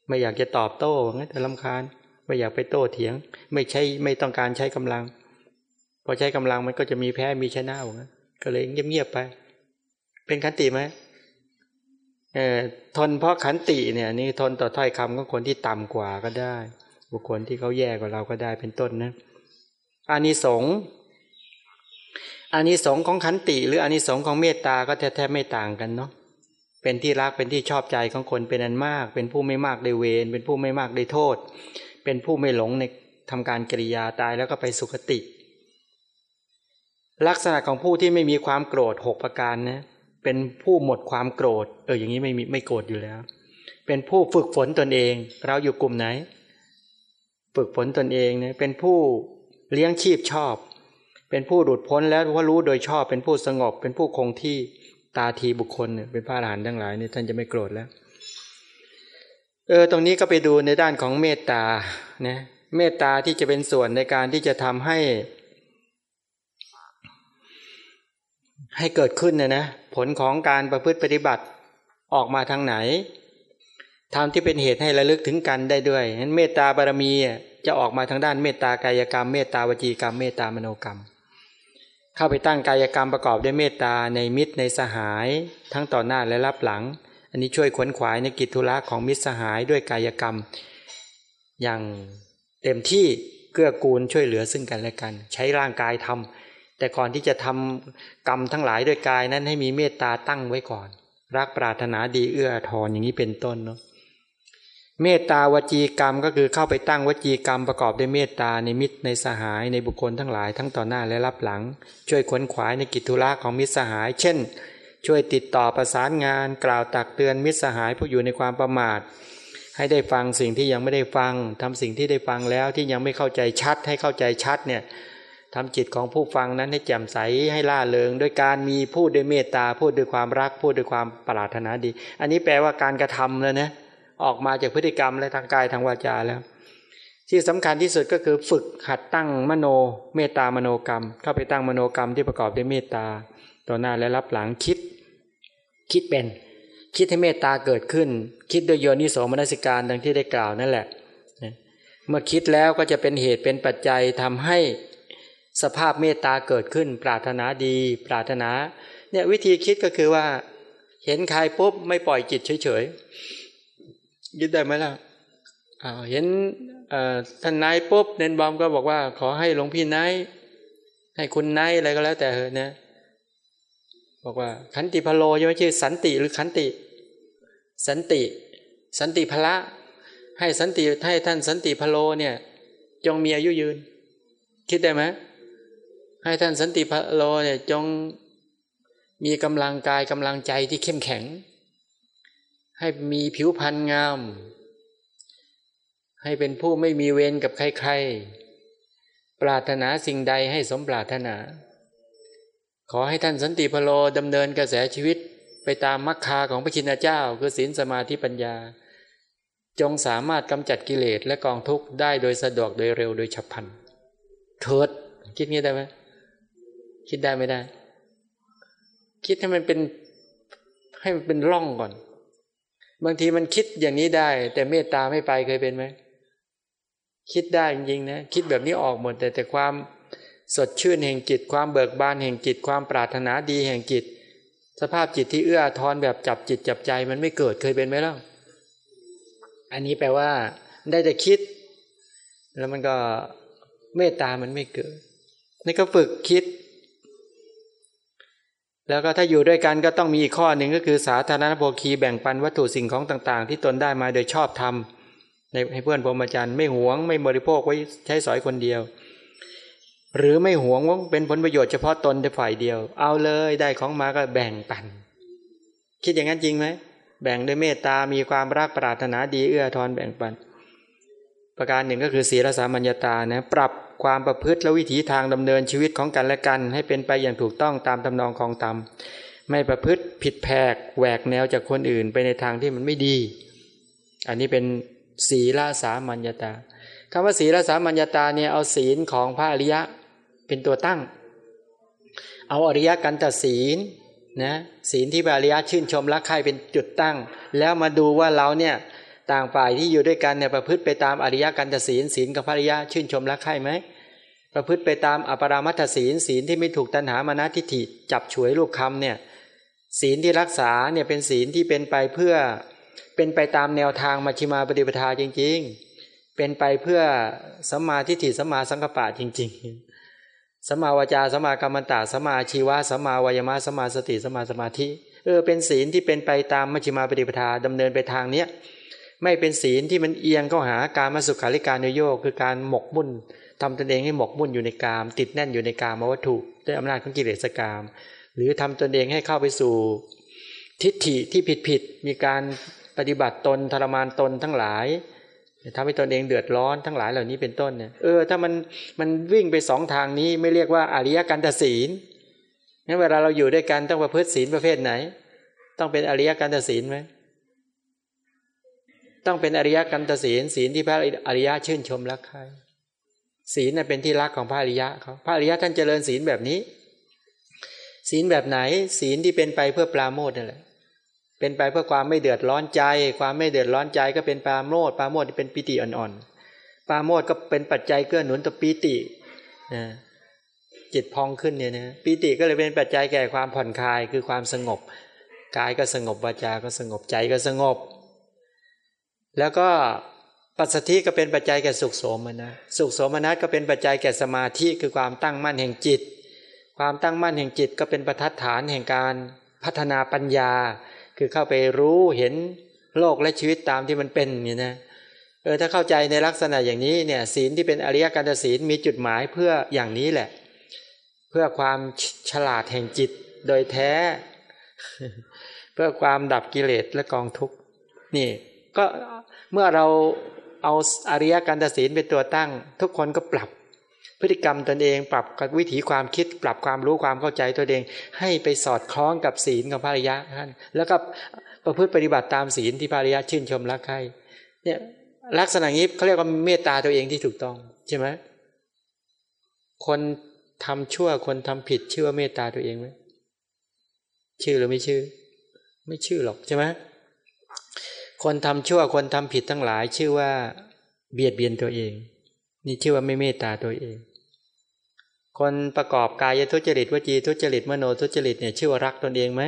ไม่อยากจะตอบโต้งั้นแต่ลำคาญ ไม่อยากไปโต้เถียง ไม่ใช่ไม่ต้องการใช้กำลัง อใช้กำลังมันก็จะมีแพ้มีชนะอย่างนั้นก็เลยเงียบๆไป เป็นขันติไหมเออทนเพราะขันติเนี่ยนี่ทนต่อถ้อยคำของคนที่ต่ำกว่าก็ได้ บุคคลที่เขาแย่กว่าเราก็ได้เป็นต้นนะอานิสงส์อานิสงส์ของขันติ หรืออานิสงส์ของเมตตาก็แทบไม่ต่างกันเนาะเป็นที่รักเป็นที่ชอบใจของคนเป็นอันมาก เป็นผู้ไม่มากได้เวรเป็นผู้ไม่มากได้โทษ เป็นผู้ไม่หลงในทำการกิริยาตายแล้วก็ไปสุคติ ลักษณะของผู้ที่ไม่มีความโกรธหกประการนะเป็นผู้หมดความโกรธ เอออย่างนี้ไม่มีไม่โกรธอยู่แล้ว เป็นผู้ฝึกฝนตนเอง เราอยู่กลุ่มไหน ฝึกฝนตนเองเนี่ยเป็นผู้เลี้ยงชีพชอบ เป็นผู้หลุดพ้นแล้วว่ารู้โดยชอบ เป็นผู้สงบ เป็นผู้คงที่ตาทีบุคคลเนี่ยเป็นพระอรหันต์ทั้งหลายเนี่ยท่านจะไม่โกรธแล้วเออตรงนี้ก็ไปดูในด้านของเมตตานะเมตตาที่จะเป็นส่วนในการที่จะทำให้ ให้เกิดขึ้นนะนะผลของการประพฤติปฏิบัติออกมาทางไหนทำที่เป็นเหตุให้ระลึกถึงกันได้ด้วยนั้นเมตตาบารมีจะออกมาทางด้านเมตตากายกรรม เมตตาวจีกรรม เมตตามโนกรรม เข้าไปตั้งกายกรรมประกอบด้วยเมตตาในมิตรในสหาย ทั้งต่อหน้าและรับหลัง อันนี้ช่วยขวนขวายในกิจธุระของมิตรสหายด้วยกายกรรม อย่างเต็มที่เกื้อกูลช่วยเหลือซึ่งกันและกัน ใช้ร่างกายทำ แต่ก่อนที่จะทำกรรมทั้งหลายด้วยกายนั้นให้มีเมตตาตั้งไว้ก่อน รักปรารถนาดีเอื้อทอนอย่างนี้เป็นต้นเนาะเมตตาวจีกรรมก็คือเข้าไปตั้งวจีกรรมประกอบด้วยเมตตาในมิตรในสหายในบุคคลทั้งหลายทั้งต่อหน้าและรับหลัง ช่วยขวนขวายในกิจธุระของมิตรสหาย เช่น ช่วยติดต่อประสานงาน กล่าวตักเตือนมิตรสหายผู้อยู่ในความประมาท ให้ได้ฟังสิ่งที่ยังไม่ได้ฟังทำสิ่งที่ได้ฟังแล้วที่ยังไม่เข้าใจชัดให้เข้าใจชัดเนี่ย ทำจิตของผู้ฟังนั้นให้แจ่มใสให้ล่าเริง ด้วยการมีพูดด้วยเมตตาพูดด้วยความรักพูดด้วยความปรารถนาดี อันนี้แปลว่าการกระทำแล้วนะออกมาจากพฤติกรรมและทางกายทางวาจาแล้ว ที่สำคัญที่สุดก็คือฝึกหัดตั้งมโนเมตตามโนกรรม เข้าไปตั้งมโนกรรมที่ประกอบด้วยเมตตาต่อหน้าและรับหลังคิด คิดเป็น คิดให้เมตตาเกิดขึ้น คิดโดยโยนิโสมนสิการดังที่ได้กล่าวนั่นแหละเมื่อคิดแล้วก็จะเป็นเหตุเป็นปัจจัยทำให้ สภาพเมตตาเกิดขึ้น ปรารถนาดี ปรารถนาเนี่ยวิธีคิดก็คือว่า เห็นใครปุ๊บไม่ปล่อยจิตเฉยๆยึดได้ไหมล่ะเห็นท่านนายปุ๊บเนนบอมก็บอกว่า ขอให้หลวงพี่นายให้คุณนายอะไรก็แล้วแต่เถอะนะบอกว่าขันติพโลใช่ไหมชื่อสันติหรือขันติ สันติ สันติพละ ให้สันติให้ท่านสันติพโลเนี่ย จงมีอายุยืน คิดได้ไหม ให้ท่านสันติพโลเนี่ยจงมีกำลังกายกำลังใจที่เข้มแข็ง ให้มีผิวพรรณงาม ให้เป็นผู้ไม่มีเวรกับใครๆ ปรารถนาสิ่งใดให้สมปรารถนา ขอให้ท่านสันติพโลดำเนินกระแสชีวิตไปตามมรรคาของพระชินเจ้า คือศีลสมาธิปัญญา จงสามารถกำจัดกิเลสและกองทุกข์ได้โดยสะดวกโดยเร็วโดยฉับพลันเถิดคิดงี้ได้ไหม คิดได้ไม่ได้ คิดให้มันเป็นให้มันเป็นร่องก่อน บางทีมันคิดอย่างนี้ได้ แต่เมตตาไม่ไปเคยเป็นไหมคิดได้จริงๆนะคิดแบบนี้ออกหมด แต่แต่ความสดชื่นแห่งจิต ความเบิกบานแห่งจิต ความปรารถนาดีแห่งจิต สภาพจิตที่เอื้อทอนแบบจับจิตจับใจมันไม่เกิดเคยเป็นไหมล่ะอันนี้แปลว่า ได้แต่คิด แล้วมันก็เมตตามันไม่เกิดนี่ก็ฝึกคิด แล้วก็ถ้าอยู่ด้วยกันก็ต้องมีอีกข้อหนึ่งก็คือสาธารณโภคีแบ่งปันวัตถุสิ่งของต่างๆ ที่ตนได้มาโดยชอบทำในให้เพื่อนพรหมจรรย์ไม่หวงไม่บริโภคไว้ใช้สอยคนเดียว หรือไม่หวงว่าเป็นผลประโยชน์เฉพาะตนแต่ฝ่ายเดียว เอาเลยได้ของมาก็แบ่งปัน คิดอย่างนั้นจริงไหมแบ่งด้วยเมตตามีความรักปรารถนาดีเอื้อทอนแบ่งปัน ประการหนึ่งก็คือศีลสามัญญาตานะปรับ ความประพฤติและวิถีทางดำเนินชีวิตของกันและกัน ให้เป็นไปอย่างถูกต้องตามตำนองของธรรมไม่ประพฤติผิดแผกแหวกแนวจากคนอื่นไปในทางที่มันไม่ดี อันนี้เป็นศีลสามัญญาตาคำว่าศีลสามัญญาตาเนี่ยเอาศีลของพระอริยะเป็นตัวตั้ง เอาอริยกันตศีลนะศีลที่พระอริยะชื่นชมรักใครเป็นจุดตั้ง แล้วมาดูว่าเราเนี่ยต่างฝ่ายที่อยู่ด้วยกันเนี่ยประพฤติไปตามอริยกันตศีลศีลกับภริยะชื่นชมรักใครไหม ประพฤติไปตามอปรามัตศีลศีลที่ไม่ถูกตัณหามานะทิฏฐิจับฉวยลูกคำเนี่ยศีลที่รักษาเนี่ยเป็นศีลที่เป็นไปเพื่อเป็นไปตามแนวทางมัชฌิมาปฏิปทาจริง ๆ เป็นไปเพื่อสัมมาทิฏฐิสัมมาสังกปะจริง ๆสัมมาวจาสัมมากรรมตาสัมมาชีวะสัมมาวายมะสัมมาสติสัมมาสมาธิเออเป็นศีลที่เป็นไปตามมัชฌิมาปฏิปทาดำเนินไปทางเนี้ยไม่เป็นศีลที่มันเอียงเข้าหาการมาสุขาริการนโยกคือการหมกมุ่น ทำตนเองให้หมกมุ่นอยู่ในกาม ติดแน่นอยู่ในกามวัตถุด้วยอำนาจของกิเลสกาม หรือทำตนเองให้เข้าไปสู่ ทิฏฐิที่ผิดผิดมีการปฏิบัติตนทรมานตนทั้งหลายทำให้ตนเองเดือดร้อนทั้งหลายเหล่านี้เป็นต้นเนี่ยเออถ้ามันมันวิ่งไปสองทางนี้ไม่เรียกว่าอริยกันตศีลงั้นเวลาเราอยู่ด้วยกันต้องประพฤติศีลประเภทไหน ต้องเป็นอริยกันตศีลไหมต้องเป็นอริยกันตศีลศีลที่พระอริยะชื่นชมรักใคร ศีลเป็นที่รักของพระอริยะเขาพระอริยะท่านเจริญศีลแบบนี้ ศีลแบบไหน ศีลที่เป็นไปเพื่อปราโมทนั่นแหละเป็นไปเพื่อความไม่เดือดร้อนใจ ความไม่เดือดร้อนใจก็เป็นปราโมทปราโมทเป็นปิติอ่อนๆปราโมทก็เป็นปัจจัยเกื้อหนุนต่อปิตินะจิตพองขึ้นเนี่ยนะปีติก็เลยเป็นปัจจัยแก่ความผ่อนคลายคือความสงบกายก็สงบวาจาก็สงบใจก็สงบ แล้วก็ ปัสสธิก็เป็นปัจจัยแก่สุขโสมนะสุขโสมนัสก็เป็นปัจจัยแก่สมาธิคือความตั้งมั่นแห่งจิต ความตั้งมั่นแห่งจิตก็เป็นประทัดฐานแห่งการพัฒนาปัญญา คือเข้าไปรู้เห็นโลกและชีวิตตามที่มันเป็นนี่นะเออถ้าเข้าใจในลักษณะอย่างนี้เนี่ยศีลที่เป็นอริยการศีลมีจุดหมายเพื่ออย่างนี้แหละ เพื่อความฉลาดแห่งจิตโดยแท้ เพื่อความดับกิเลสและกองทุกข์นี่ ก็เมื่อเรา เอาอริยการศีลเป็นตัวตั้ง ทุกคนก็ปรับพฤติกรรมตนเอง ปรับวิถีความคิด ปรับความรู้ความเข้าใจตัวเอง ให้ไปสอดคล้องกับศีลของพาริยะท่านแล้วก็ประพฤติปฏิบัติตามศีลที่พาริยะชื่นชมรักใคร่เนี่ยลักษณะนี้เขาเรียกว่าเมตตาตัวเองที่ถูกต้องใช่ไหมคนทำชั่วคนทำผิดชื่อว่าเมตตาตัวเองไหมชื่อหรือไม่ชื่อ ไม่ชื่อหรอกใช่ไหม คนทำชั่วคนทำผิดทั้งหลาย ชื่อว่า เบียดเบียนตัวเอง นี่ชื่อว่าไม่เมตตาตัวเอง คนประกอบกายทุจริตวจีทุจริตมโนทุจริตเนี่ยชื่อว่ารักตนเองไหม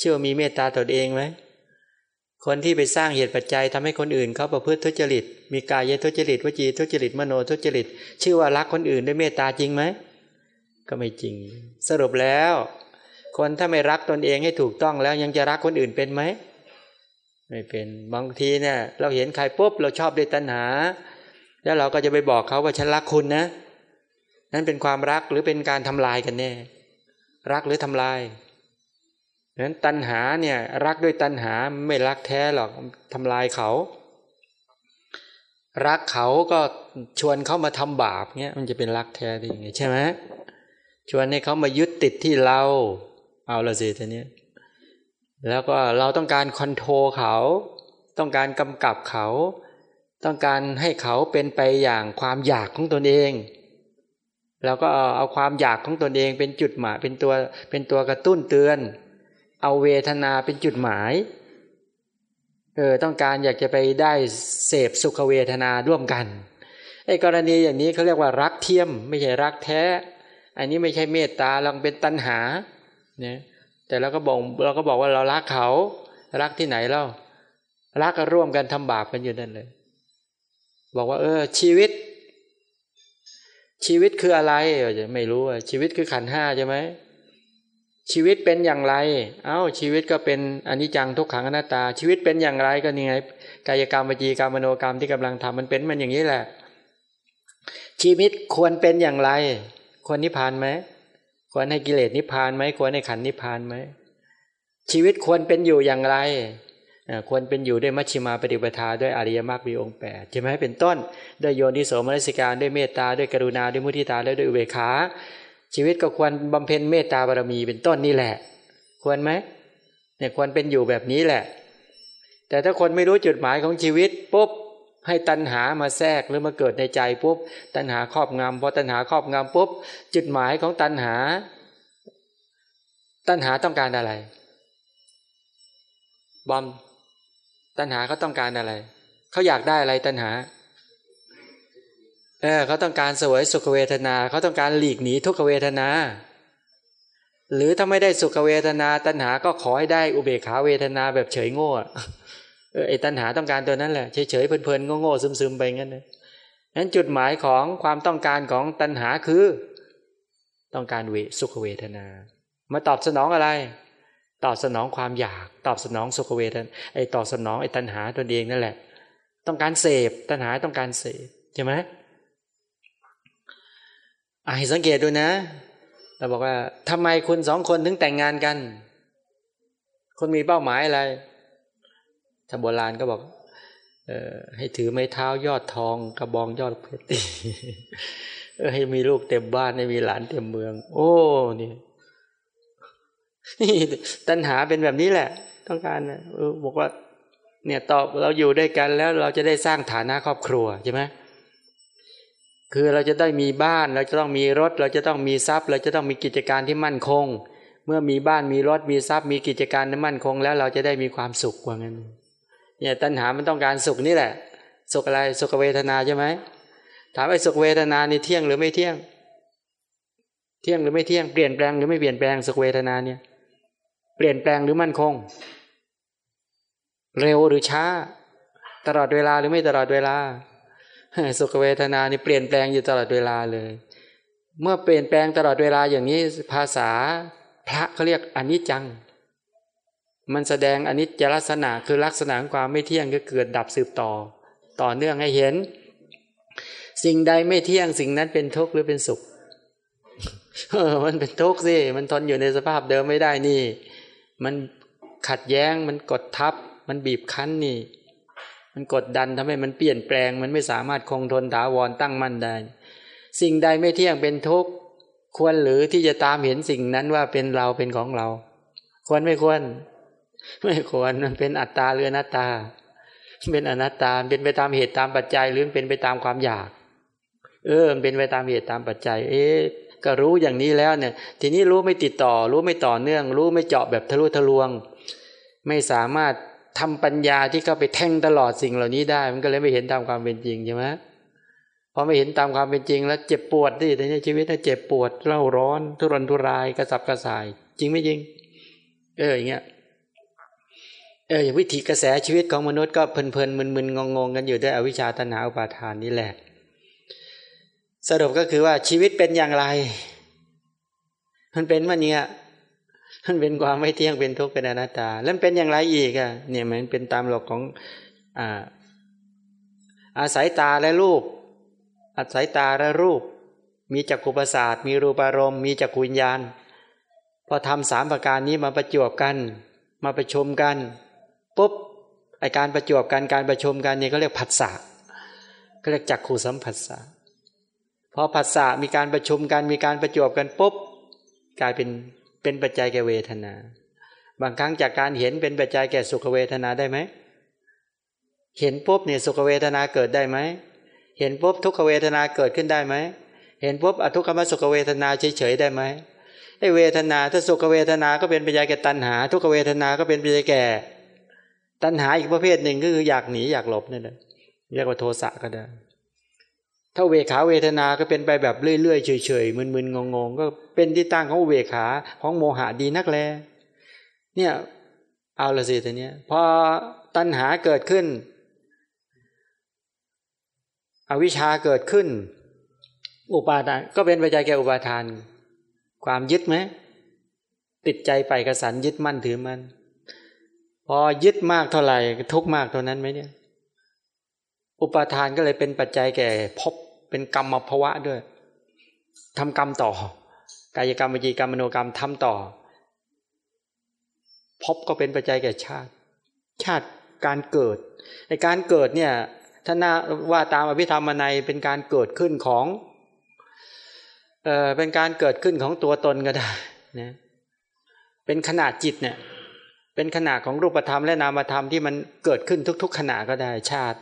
ชื่อว่ามีเมตตาตนเองไหมคนที่ไปสร้างเหตุปัจจัยทำให้คนอื่นเขาประพฤติทุจริต มีกายทุจริตวจีทุจริตมโนทุจริต ชื่อว่ารักคนอื่นด้วยเมตตาจริงไหมก็ไม่จริง สรุปแล้ว คนถ้าไม่รักตนเองให้ถูกต้องแล้วยังจะรักคนอื่นเป็นไหม ไม่เป็นบางทีเนี่ยเราเห็นใครปุ๊บเราชอบด้วยตัณหา แล้วเราก็จะไปบอกเขาว่าฉันรักคุณนะ นั่นเป็นความรักหรือเป็นการทำลายกันแน่รักหรือทำลายนั้นตัณหาเนี่ยรักด้วยตัณหาไม่รักแท้หรอกทำลายเขา รักเขาก็ชวนเขามาทำบาปเนี่ยมันจะเป็นรักแท้ได้ยังไงใช่ไหมชวนให้เขามายึดติดที่เรา เอาละสิทีนี้ แล้วก็เราต้องการคอนโทรเขา ต้องการกำกับเขา ต้องการให้เขาเป็นไปอย่างความอยากของตนเองเราก็เอาความอยากของตนเองเป็นจุดหมายเป็นตัวเป็นตัวกระตุ้นเตือน เอาเวทนาเป็นจุดหมายเออต้องการอยากจะไปได้เสพสุขเวทนาร่วมกันไอ้กรณีอย่างนี้เขาเรียกว่ารักเทียม ไม่ใช่รักแท้ อันนี้ไม่ใช่เมตตาเราเป็นตัณหาเนี่ย แต่เราก็บอกเราก็บอกว่าเรารักเขา รักที่ไหนเล่า รักก็ร่วมกันทำบาปกันอยู่นั่นเลย บอกว่า เออ ชีวิต ชีวิตคืออะไรไม่รู้อะชีวิตคือขันห้าใช่ไหมชีวิตเป็นอย่างไร เอา้า ชีวิตก็เป็นอนิจจังทุกขังอนัตตา ชีวิตเป็นอย่างไรก็นี่ไง กายกรรมวจีกรรมมโนกรรมที่กำลังทำมันเป็นมันอย่างนี้แหละ ชีวิตควรเป็นอย่างไร ควรนิพพานไหม ควรให้กิเลสนิพพานไหมควรให้ขันนิพพานไหมชีวิตควรเป็นอยู่อย่างไรควรเป็นอยู่ด้วยมัชฌิมาปฏิปทาด้วยอริยมรรคมีองค์แปดใช่ไหมเป็นต้นด้วยโยนิโสมนสิการด้วยเมตตาด้วยกรุณาด้วยมุทิตาและด้วยอุเบกขาชีวิตก็ควรบำเพ็ญเมตตาบารมีเป็นต้นนี่แหละ ควรไหมเนี่ยควรเป็นอยู่แบบนี้แหละ แต่ถ้าคนไม่รู้จุดหมายของชีวิตปุ๊บ ให้ตัณหามาแทรกหรือมาเกิดในใจปุ๊บตัณหาครอบงำพอตัณหาครอบงำปุ๊บจุดหมายของตัณหา ตัณหาต้องการอะไร บอมตัณหาเขาต้องการอะไรเขาอยากได้อะไรตัณหาเออเขาต้องการสวยสุขเวทนาเขาต้องการหลีกหนีทุกขเวทนา หรือถ้าไม่ได้สุขเวทนา ตัณหาก็ขอให้ได้อุเบกขาเวทนาแบบเฉยโง่ เออไอ้ตัณหาต้องการตัวนั้นแหละเฉยๆเพลินๆโง่ๆซึมๆไปงั้นเลยนั้นจุดหมายของความต้องการของตัณหาคือ ต้องการเวสุขเวทนา มาตอบสนองอะไร ตอบสนองความอยาก ตอบสนองสุขเวทนาไอ้ตอบสนองไอ้ตัณหาตัวเองนั่นแหละ ต้องการเสพตัณหาต้องการเสพใช่ไหมอ่ให้สังเกตดูนะเราบอกว่าทำไมคุณสองคนถึงแต่งงานกัน คนมีเป้าหมายอะไร ถ้าโบราณก็บอกเออให้ถือไม้เท้ายอดทอง กระบองยอดเพชรเออให้มีลูกเต็มบ้านให้มีหลานเต็มเมือง โอ้นี่นี่ตัณหาเป็นแบบนี้แหละ ต้องการเออบอกว่า เนี่ยตอบเราอยู่ด้วยกันแล้วเราจะได้สร้างฐานะครอบครัวใช่ไหมคือเราจะได้มีบ้านเราจะต้องมีรถ เราจะต้องมีทรัพย์ เราจะต้องมีกิจการที่มั่นคง เมื่อมีบ้านมีรถมีทรัพย์ มีกิจการที่มั่นคง แล้วเราจะได้มีความสุขกว่างั้น เนี่ยตัณหามันต้องการสุขนี่แหละ สุขอะไรสุขเวทนาใช่ไหมถามไอ้สุขเวทนานี่เที่ยงหรือไม่เที่ยง เที่ยงหรือไม่เที่ยงเปลี่ยนแปลงหรือไม่เปลี่ยนแปลงสุขเวทนาเนี่ย เปลี่ยนแปลงหรือมั่นคง เร็วหรือช้า ตลอดเวลาหรือไม่ตลอดเวลาสุขเวทนานี่เปลี่ยนแปลงอยู่ตลอดเวลาเลย เมื่อเปลี่ยนแปลงตลอดเวลาอย่างนี้ภาษาพระเขาเรียกอนิจจัง มันแสดงอนิจจลักษณะคือลักษณะความไม่เที่ยงก็เกิดดับสืบต่อ ต่อเนื่องให้เห็น สิ่งใดไม่เที่ยงสิ่งนั้นเป็นทุกข์หรือเป็นสุขเออมันเป็นทุกข์สิมันทนอยู่ในสภาพเดิมไม่ได้นี่ มันขัดแย้งมันกดทับ มันบีบคั้นนี่ มันกดดันทำให้มันเปลี่ยนแปลง มันไม่สามารถคงทนถาวรตั้งมั่นได้สิ่งใดไม่เที่ยงเป็นทุกข์ควรหรือที่จะตามเห็นสิ่งนั้นว่าเป็นเราเป็นของเรา ควรไม่ควร ไม่ควรมันเป็นอัตตาหรืออนัตตาเป็นอนัตตาเป็นไปตามเหตุตามปัจจัยหรือเป็นไปตามความอยาก เออเป็นไปตามเหตุตามปัจจัย เอ๊ะก็รู้อย่างนี้แล้วเนี่ย ทีนี้รู้ไม่ติดต่อ รู้ไม่ต่อเนื่อง รู้ไม่เจาะแบบทะลุทะลวง ไม่สามารถทำปัญญาที่เข้าไปแท่งตลอดสิ่งเหล่านี้ได้ มันก็เลยไม่เห็นตามความเป็นจริงใช่ไหมพอไม่เห็นตามความเป็นจริง แล้วเจ็บปวดดิในชีวิตถ้าเจ็บปวดเล่าร้อน ทุรนทุรายกระสับกระส่าย จริงไม่จริง เอออย่างเงี้ย เอออย่างวิถีกระแสชีวิตของมนุษย์ก็เพลินๆมึนๆงงๆกันอยู่ด้วยอวิชชาตนาอุปาทานนี่แหละ สรุปก็คือว่าชีวิตเป็นอย่างไร มันเป็นมันเนี้ยมันเป็นความไม่เที่ยงเป็นทุกข์เป็นอนัตตา แล้วเป็นอย่างไรอีกอะเนี่ยมันเป็นตามหลักของอ่าอาศัยตาและรูป อาศัยตาและรูป มีจักรุประสาทมีรูปารมณ์มีจักรุวิญญาณ พอทำสามประการนี้มาประจวบกัน มาประชุมกัน ปุ๊บไอการประจวบกันการประชุมกันนี่ก็เรียกผัสสะก็เรียกจักขู่สัมผัสสะพอผัสสะมีการประชุมกันมีการประจวบกันปุ๊บกลายเป็นเป็นปัจจัยแก่เวทนา บางครั้งจากการเห็นเป็นปัจจัยแก่สุขเวทนาได้ไหมเห็นปุ๊บเนี่ยสุขเวทนาเกิดได้ไหมเห็นปุ๊บทุกขเวทนาเกิดขึ้นได้ไหมเห็นปุ๊บอทุกขมสุขเวทนาเฉยๆได้ไหมไอเวทนาถ้าสุขเวทนาก็เป็นปัจจัยแก่ตัณหา ทุกขเวทนาก็เป็นปัจจัยแก่ ตัณหาอีกประเภทหนึ่งก็คืออยากหนีอยากหลบนี่แหละเรียกว่าโทสะก็ได้ ถ้าเวขาเวทนาก็เป็นไปแบบเรื่อยๆเฉยๆมึนๆงงๆ ก็เป็นที่ตั้งของเวขาของโมหะดีนักแล เนี่ยเอาละสิทีเนี้ยพอตัณหาเกิดขึ้น อวิชชาเกิดขึ้น อุปาทานก็เป็นปัจจัยแก่อุปาทาน ความยึดไหมติดใจไปกระสันยึดมั่นถือมัน พอยึดมากเท่าไหร่ทุกมากเท่านั้นไหมเนี่ย อุปาทานก็เลยเป็นปัจจัยแก่พบเป็นกรรมมาภวะด้วยทำกรรมต่อ กายกรรมวิจีกรรมมโนกรรมทำต่อ พบก็เป็นปัจจัยแก่ชาติ ชาติการเกิดในการเกิดเนี่ยถ้านาว่าตามอภิธรรมนัยเป็นการเกิดขึ้นของเออเป็นการเกิดขึ้นของตัวตนก็ได้นะเป็นขนาดจิตเนี่ย เป็นขนาดของรูปธรรมและนามธรรมที่มันเกิดขึ้นทุก ๆ ขณะก็ได้ชาติ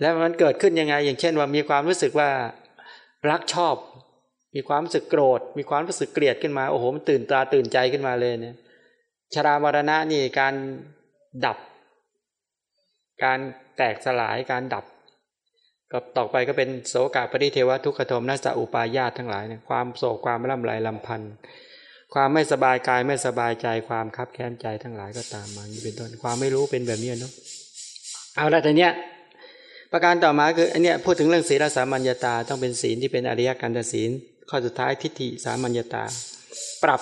แล้วมันเกิดขึ้นยังไง อย่างเช่นว่ามีความรู้สึกว่ารักชอบ มีความรู้สึกโกรธ มีความรู้สึกเกลียดขึ้นมาโอ้โหมันตื่นตาตื่นใจขึ้นมาเลยเนี่ยชรามรณะนี่การดับ การแตกสลายการดับก็ต่อไปก็เป็นโสกาปริเทวทุกขโทมนัสอุปายาตทั้งหลายเนี่ยความโศกความร่ำไรลำพันธ์ ความไม่สบายกายไม่สบายใจความคับแค้นใจทั้งหลายก็ตามมานี่เป็นต้นความไม่รู้เป็นแบบนี้เนาะเอาละแต่เนี้ยประการต่อมาคืออันเนี้ยพูดถึงเรื่องศีลสามัญญาตาต้องเป็นศีลที่เป็นอริยกันตศีล ข้อสุดท้ายทิฏฐิสามัญญาตา ปรับ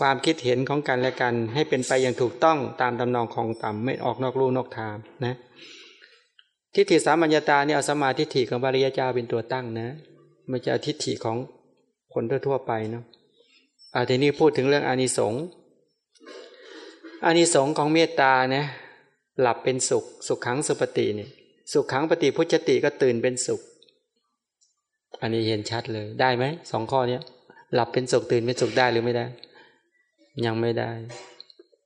ความคิดเห็นของกันและกัน ให้เป็นไปอย่างถูกต้องตามตำนองของต่ำไม่ออกนอกลู่นอกทางนะทิฏฐิสามัญญาตาเนี่ยเอาสมาทิฏฐิของพระริยเจ้าเป็นตัวตั้งนะไม่ใช่ทิฏฐิของคนทั่วไปเนาะ อาทีนี้พูดถึงเรื่องอานิสงส์อานิสงส์ของเมตตาเนี่ยหลับเป็นสุข สุขขังสุปฏิเนี่ยสุขขังปฏิพุชติก็ตื่นเป็นสุข อันนี้เห็นชัดเลยได้ไหมสองข้อเนี้ยหลับเป็นสุขตื่นเป็นสุขได้หรือไม่ได้ ยังไม่ได้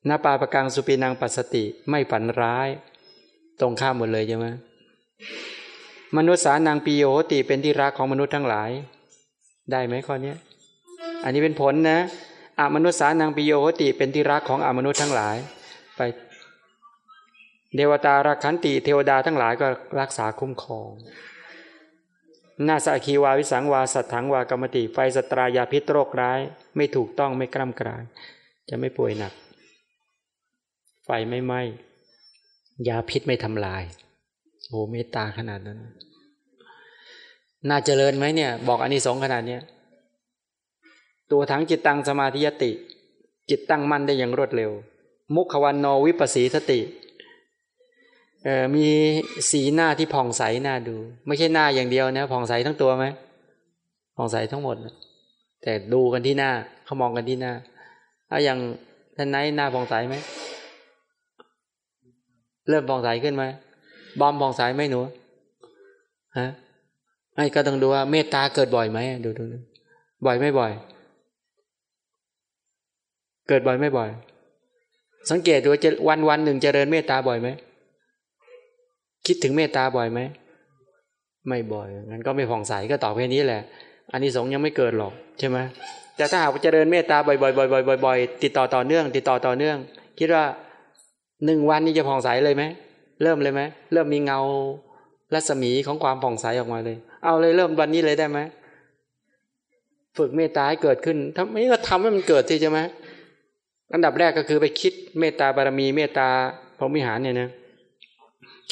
นาปาประกังสุปีนังปัสสติไม่ฝันร้าย ตรงข้ามหมดเลยใช่ไหมมนุษย์สานางปีโยติเป็นที่รักของมนุษย์ทั้งหลาย ได้ไหมข้อนี้ อันนี้เป็นผลนะอมนุษย์สานางปิโยติเป็นที่รักของอมนุษย์ทั้งหลาย ไป เดวตารักขันติเทวดาทั้งหลายก็รักษาคุ้มครองนาสาคีวาวิสังวาสัตถังวากรรมติไฟสตรายาพิษโรคร้าย ไม่ถูกต้องไม่กล้ำกลายจะไม่ป่วยหนัก ไฟไม่ไหม้ยาพิษไม่ทำลายโอ้เมตตาขนาดนั้น น่าเจริญไหมเนี่ย บอกอันนี้สองขนาดเนี้ย ตัวทั้งจิตตังสมาธิยติ จิตตั้งมั่นได้อย่างรวดเร็ว มุขวันโนวิปัสสีสติมีสีหน้าที่ผ่องใสน่าดู ไม่ใช่หน้าอย่างเดียวนะผ่องใสทั้งตัวไหมผ่องใสทั้งหมด แต่ดูกันที่หน้าเขามองกันที่หน้าถ้าอย่างท่านไหนหน้าผ่องใสไหมเริ่มผ่องใสขึ้นไหมบอมผ่องใสไหมหนูฮะไอ้ก็ต้องดูว่าเมตตาเกิดบ่อยไหมดูดูบ่อยไม่บ่อย เกิดบ่อยไม่บ่อย สังเกตดูจะวันวันหนึ่งเจริญเมตตาบ่อยไหม คิดถึงเมตตาบ่อยไหม ไม่บ่อยงั้นก็ไม่ผ่องใสก็ตอบแค่นี้แหละ อันนี้สงยังไม่เกิดหรอกใช่ไหมแต่ถ้าหากเจริญเมตตาบ่อยๆบ่อยๆบ่อยๆติดต่อต่อเนื่อง ติดต่อต่อเนื่อง คิดว่าหนึ่งวันนี้จะผ่องใสเลยไหมเริ่มเลยไหมเริ่มมีเงารัศมีของความผ่องใสออกมาเลย เอาเลยเริ่มวันนี้เลยได้ไหมฝึกเมตตาให้เกิดขึ้นทำไม่ก็ทำให้มันเกิดที่ใช่ไหม อันดับแรกก็คือไปคิดเมตตาบารมีเมตตาพรหมิหารเนี่ยนะ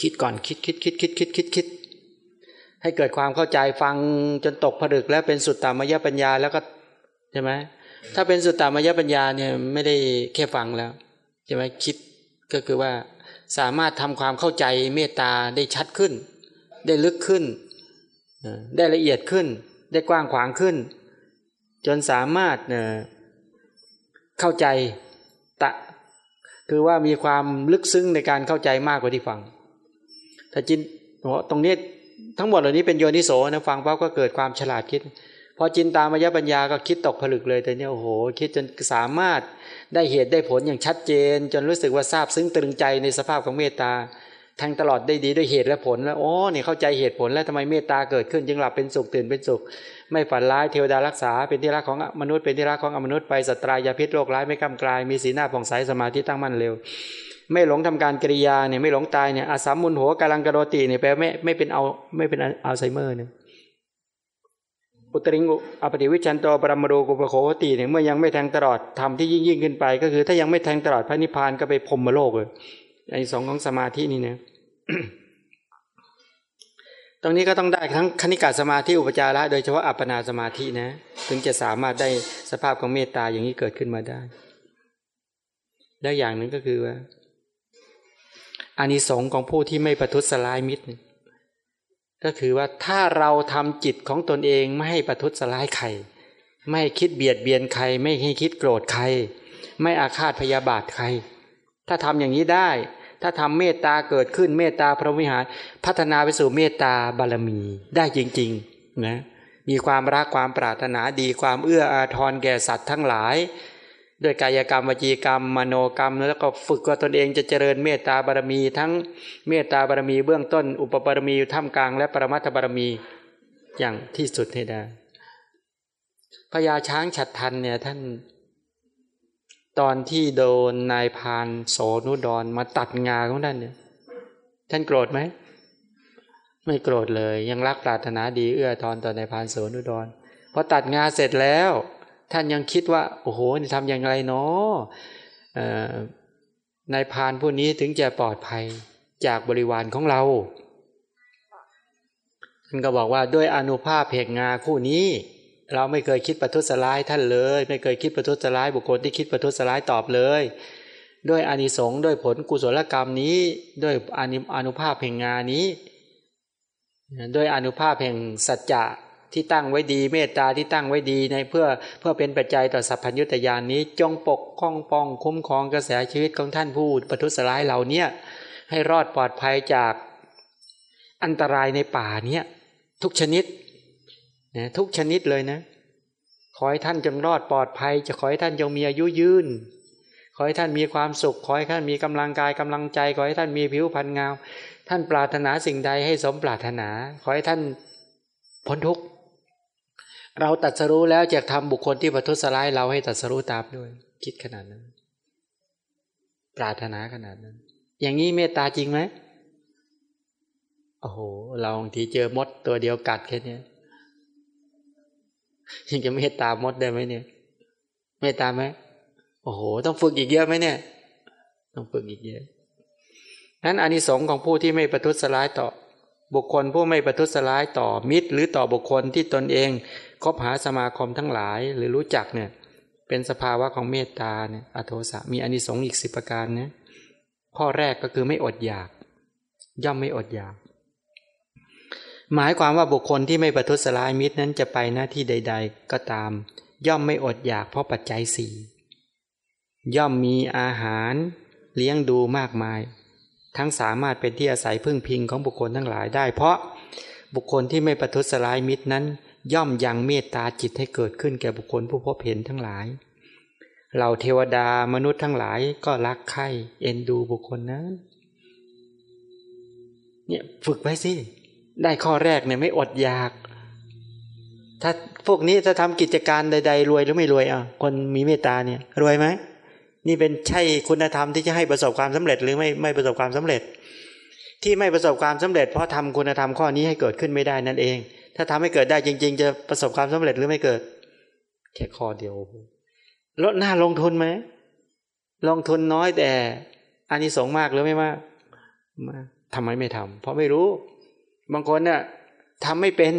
คิดก่อนคิดคิดคิดคิดคิดคิดคิดให้เกิดความเข้าใจฟังจนตกผลึกแล้วเป็นสุดตามยปัญญาแล้วก็ใช่ไหมถ้าเป็นสุดตามยปัญญาเนี่ยไม่ได้แค่ฟังแล้วใช่ไหมคิดก็คือว่าสามารถทำความเข้าใจเมตตาได้ชัดขึ้น ได้ลึกขึ้น ได้ละเอียดขึ้น ได้กว้างขวางขึ้น จนสามารถเข้าใจ ตะ คือว่ามีความลึกซึ้งในการเข้าใจมากกว่าที่ฟัง ถ้าจินตรงนี้ทั้งหมดเหล่านี้เป็นโยนิโสนะฟังปั๊บก็เกิดความฉลาดคิด พอจินตามายปัญญาก็คิดตกผลึกเลยแต่เนี้ยโอ้โห คิดจนสามารถได้เหตุได้ผลอย่างชัดเจน จนรู้สึกว่าทราบซึ้งตรึงใจในสภาพของเมตตา ทงตลอดได้ดีด้วยเหตุและผลแล้วโอ้เนี่ยเข้าใจเหตุผลแล้วทำไมเมตตาเกิดขึ้น จึงหลับเป็นสุขตื่นเป็นสุข ไม่ฝันร้ายเทวดารักษา เป็นที่รักของมนุษย์เป็นที่รักของอมนุษย์ไปสตรายาพิษโรคร้ายไม่กำกลายมีสีหน้าผ่องใสสมาธิตั้งมั่นเร็ว ไม่หลงทำการกิริยาเนี่ยไม่หลงตายเนี่ยอาสามุนหัวกาลังกระโดติเนี่ยแปลไม่ไม่เป็นเอาไม่เป็นอัลไซเมอร์เนี่ยอุตริงอปฏิวิชันโตปรมโรกุปโคติเนี่ยเมื่อยังไม่แทงตลอดทำที่ยิ่งยิ่งขึ้นไป ก็คือถ้ายังไม่แทงตลอดพระนิพพานก็ไปพรมโลกเลย ไอ้สองของสมาธินี่เนี่ยตรงนี้ก็ต้องได้ทั้งคณิกาสมาธิอุปจาระโดยเฉพาะอัปปนาสมาธินะ ถึงจะสามารถได้สภาพของเมตตาอย่างนี้เกิดขึ้นมาได้ แล้วอย่างหนึ่งก็คือว่าอานิสงส์ของผู้ที่ไม่ประทุษร้ายมิตร ก็คือว่าถ้าเราทำจิตของตนเองไม่ให้ประทุษร้ายใคร ไม่คิดเบียดเบียนใคร ไม่ให้คิดโกรธใคร ไม่อาฆาตพยาบาทใคร ถ้าทำอย่างนี้ได้ ถ้าทำเมตตาเกิดขึ้นเมตตาพระวิหาร พัฒนาไปสู่เมตตาบารมีได้จริงๆนะมีความรักความปรารถนาดีความเอื้ออาทรแก่สัตว์ทั้งหลายด้วยกายกรรมวจีกรรม มโนกรรม แล้วก็ฝึกว่าตนเองจะเจริญเมตตาบารมี ทั้งเมตตาบารมีเบื้องต้น อุปบารมีท่ามกลางและปรมัตถบารมีอย่างที่สุดให้ได้พญาช้างฉัดทันเนี่ยท่าน ตอนที่โดนนายพานโสนุดรมาตัดงาของท่านเนี่ยท่านโกรธไหม ไม่โกรธเลย ยังรักปรารถนาดีเอื้อทอนต่อนายพานโสนุดรพอตัดงาเสร็จแล้ว ท่านยังคิดว่า โอ้โหนี่ทำอย่างไรเนาะนายพานผู้นี้ถึงจะปลอดภัยจากบริวารของเราท่านก็บอกว่าด้วยอนุภาพเพกงาคู่นี้ เราไม่เคยคิดประทุษร้ายท่านเลย ไม่เคยคิดประทุษร้ายบุคคลที่คิดประทุษร้ายตอบเลย ด้วยอานิสงส์ด้วยผลกุศลกรรมนี้ ด้วยอนุภาพเพงงานนี้ ด้วยอนุภาพแห่งสัจจะที่ตั้งไว้ดีเมตตาที่ตั้งไว้ดีในเพื่อเพื่อเป็นปัจจัยต่อสัพพัญญุตยานนี้ จงปกป้องป้องคุ้มครองกระแสชีวิตของท่านผู้ประทุสร้ายเหล่าเนี้ยให้รอดปลอดภัยจากอันตรายในป่าเนี้ยทุกชนิด นะทุกชนิดเลยนะ ขอให้ท่านจงรอดปลอดภัย จะขอให้ท่านจงมีอายุยืน ขอให้ท่านมีความสุข ขอให้ท่านมีกำลังกายกำลังใจ ขอให้ท่านมีผิวพรรณงาม ท่านปรารถนาสิ่งใดให้สมปรารถนา ขอให้ท่านพ้นทุกข์ เราตัดสรู้แล้วจะทำบุคคลที่ประทุษร้ายเราให้ตัดสรู้ตามด้วย คิดขนาดนั้น ปรารถนาขนาดนั้น อย่างนี้เมตตาจริงไหมโอ้โห เราบางทีเจอมดตัวเดียวกัดแค่นี้ ยังจะเมตตามดได้ไหมเนี่ย เมตตาไหมโอ้โห ต้องฝึกอีกเยอะไหมเนี่ย ต้องฝึกอีกเยอะนั้นอานิสงส์ของผู้ที่ไม่ประทุษร้ายต่อ บุคคลผู้ไม่ประทุษร้ายต่อมิตร หรือต่อบุคคลที่ตนเองคบหาสมาคมทั้งหลายหรือรู้จักเนี่ย เป็นสภาวะของเมตตาเนี่ยอโทสะมีอานิสงส์อีกสิบประการนะข้อแรกก็คือไม่อดอยาก ย่อมไม่อดอยาก หมายความว่าบุคคลที่ไม่ประทุษร้ายมิตรนั้นจะไปหน้าที่ใด ๆ ก็ตาม ย่อมไม่อดอยากเพราะปัจจัยสี่ย่อมมีอาหารเลี้ยงดูมากมาย ทั้งสามารถเป็นที่อาศัยพึ่งพิงของบุคคลทั้งหลายได้ เพราะบุคคลที่ไม่ประทุษร้ายมิตรนั้น ย่อมยังเมตตาจิตให้เกิดขึ้นแก่บุคคลผู้พบเห็นทั้งหลายเหล่าเทวดามนุษย์ทั้งหลายก็รักใคร่เอ็นดูบุคคลนั้นเนี่ยฝึกไว้สิ ได้ข้อแรกเนี่ยไม่อดอยาก ถ้าพวกนี้ถ้าทำกิจการใด ๆ รวยหรือไม่รวยอะคนมีเมตตาเนี่ย รวยไหมนี่เป็นใช่คุณธรรมที่จะให้ประสบความสำเร็จหรือไม่ไม่ประสบความสำเร็จ ที่ไม่ประสบความสำเร็จ เพราะทำคุณธรรมข้อนี้ให้เกิดขึ้นไม่ได้นั่นเอง ถ้าทำให้เกิดได้จริง ๆ จะประสบความสำเร็จหรือไม่เกิด แค่ข้อเดียวลดหน้าลงทุนไหมลงทุนน้อยแต่อานิสงส์มากหรือไม่มากมาทำไมไม่ทำเพราะไม่รู้ บางคนเนี่ยทำไม่เป็น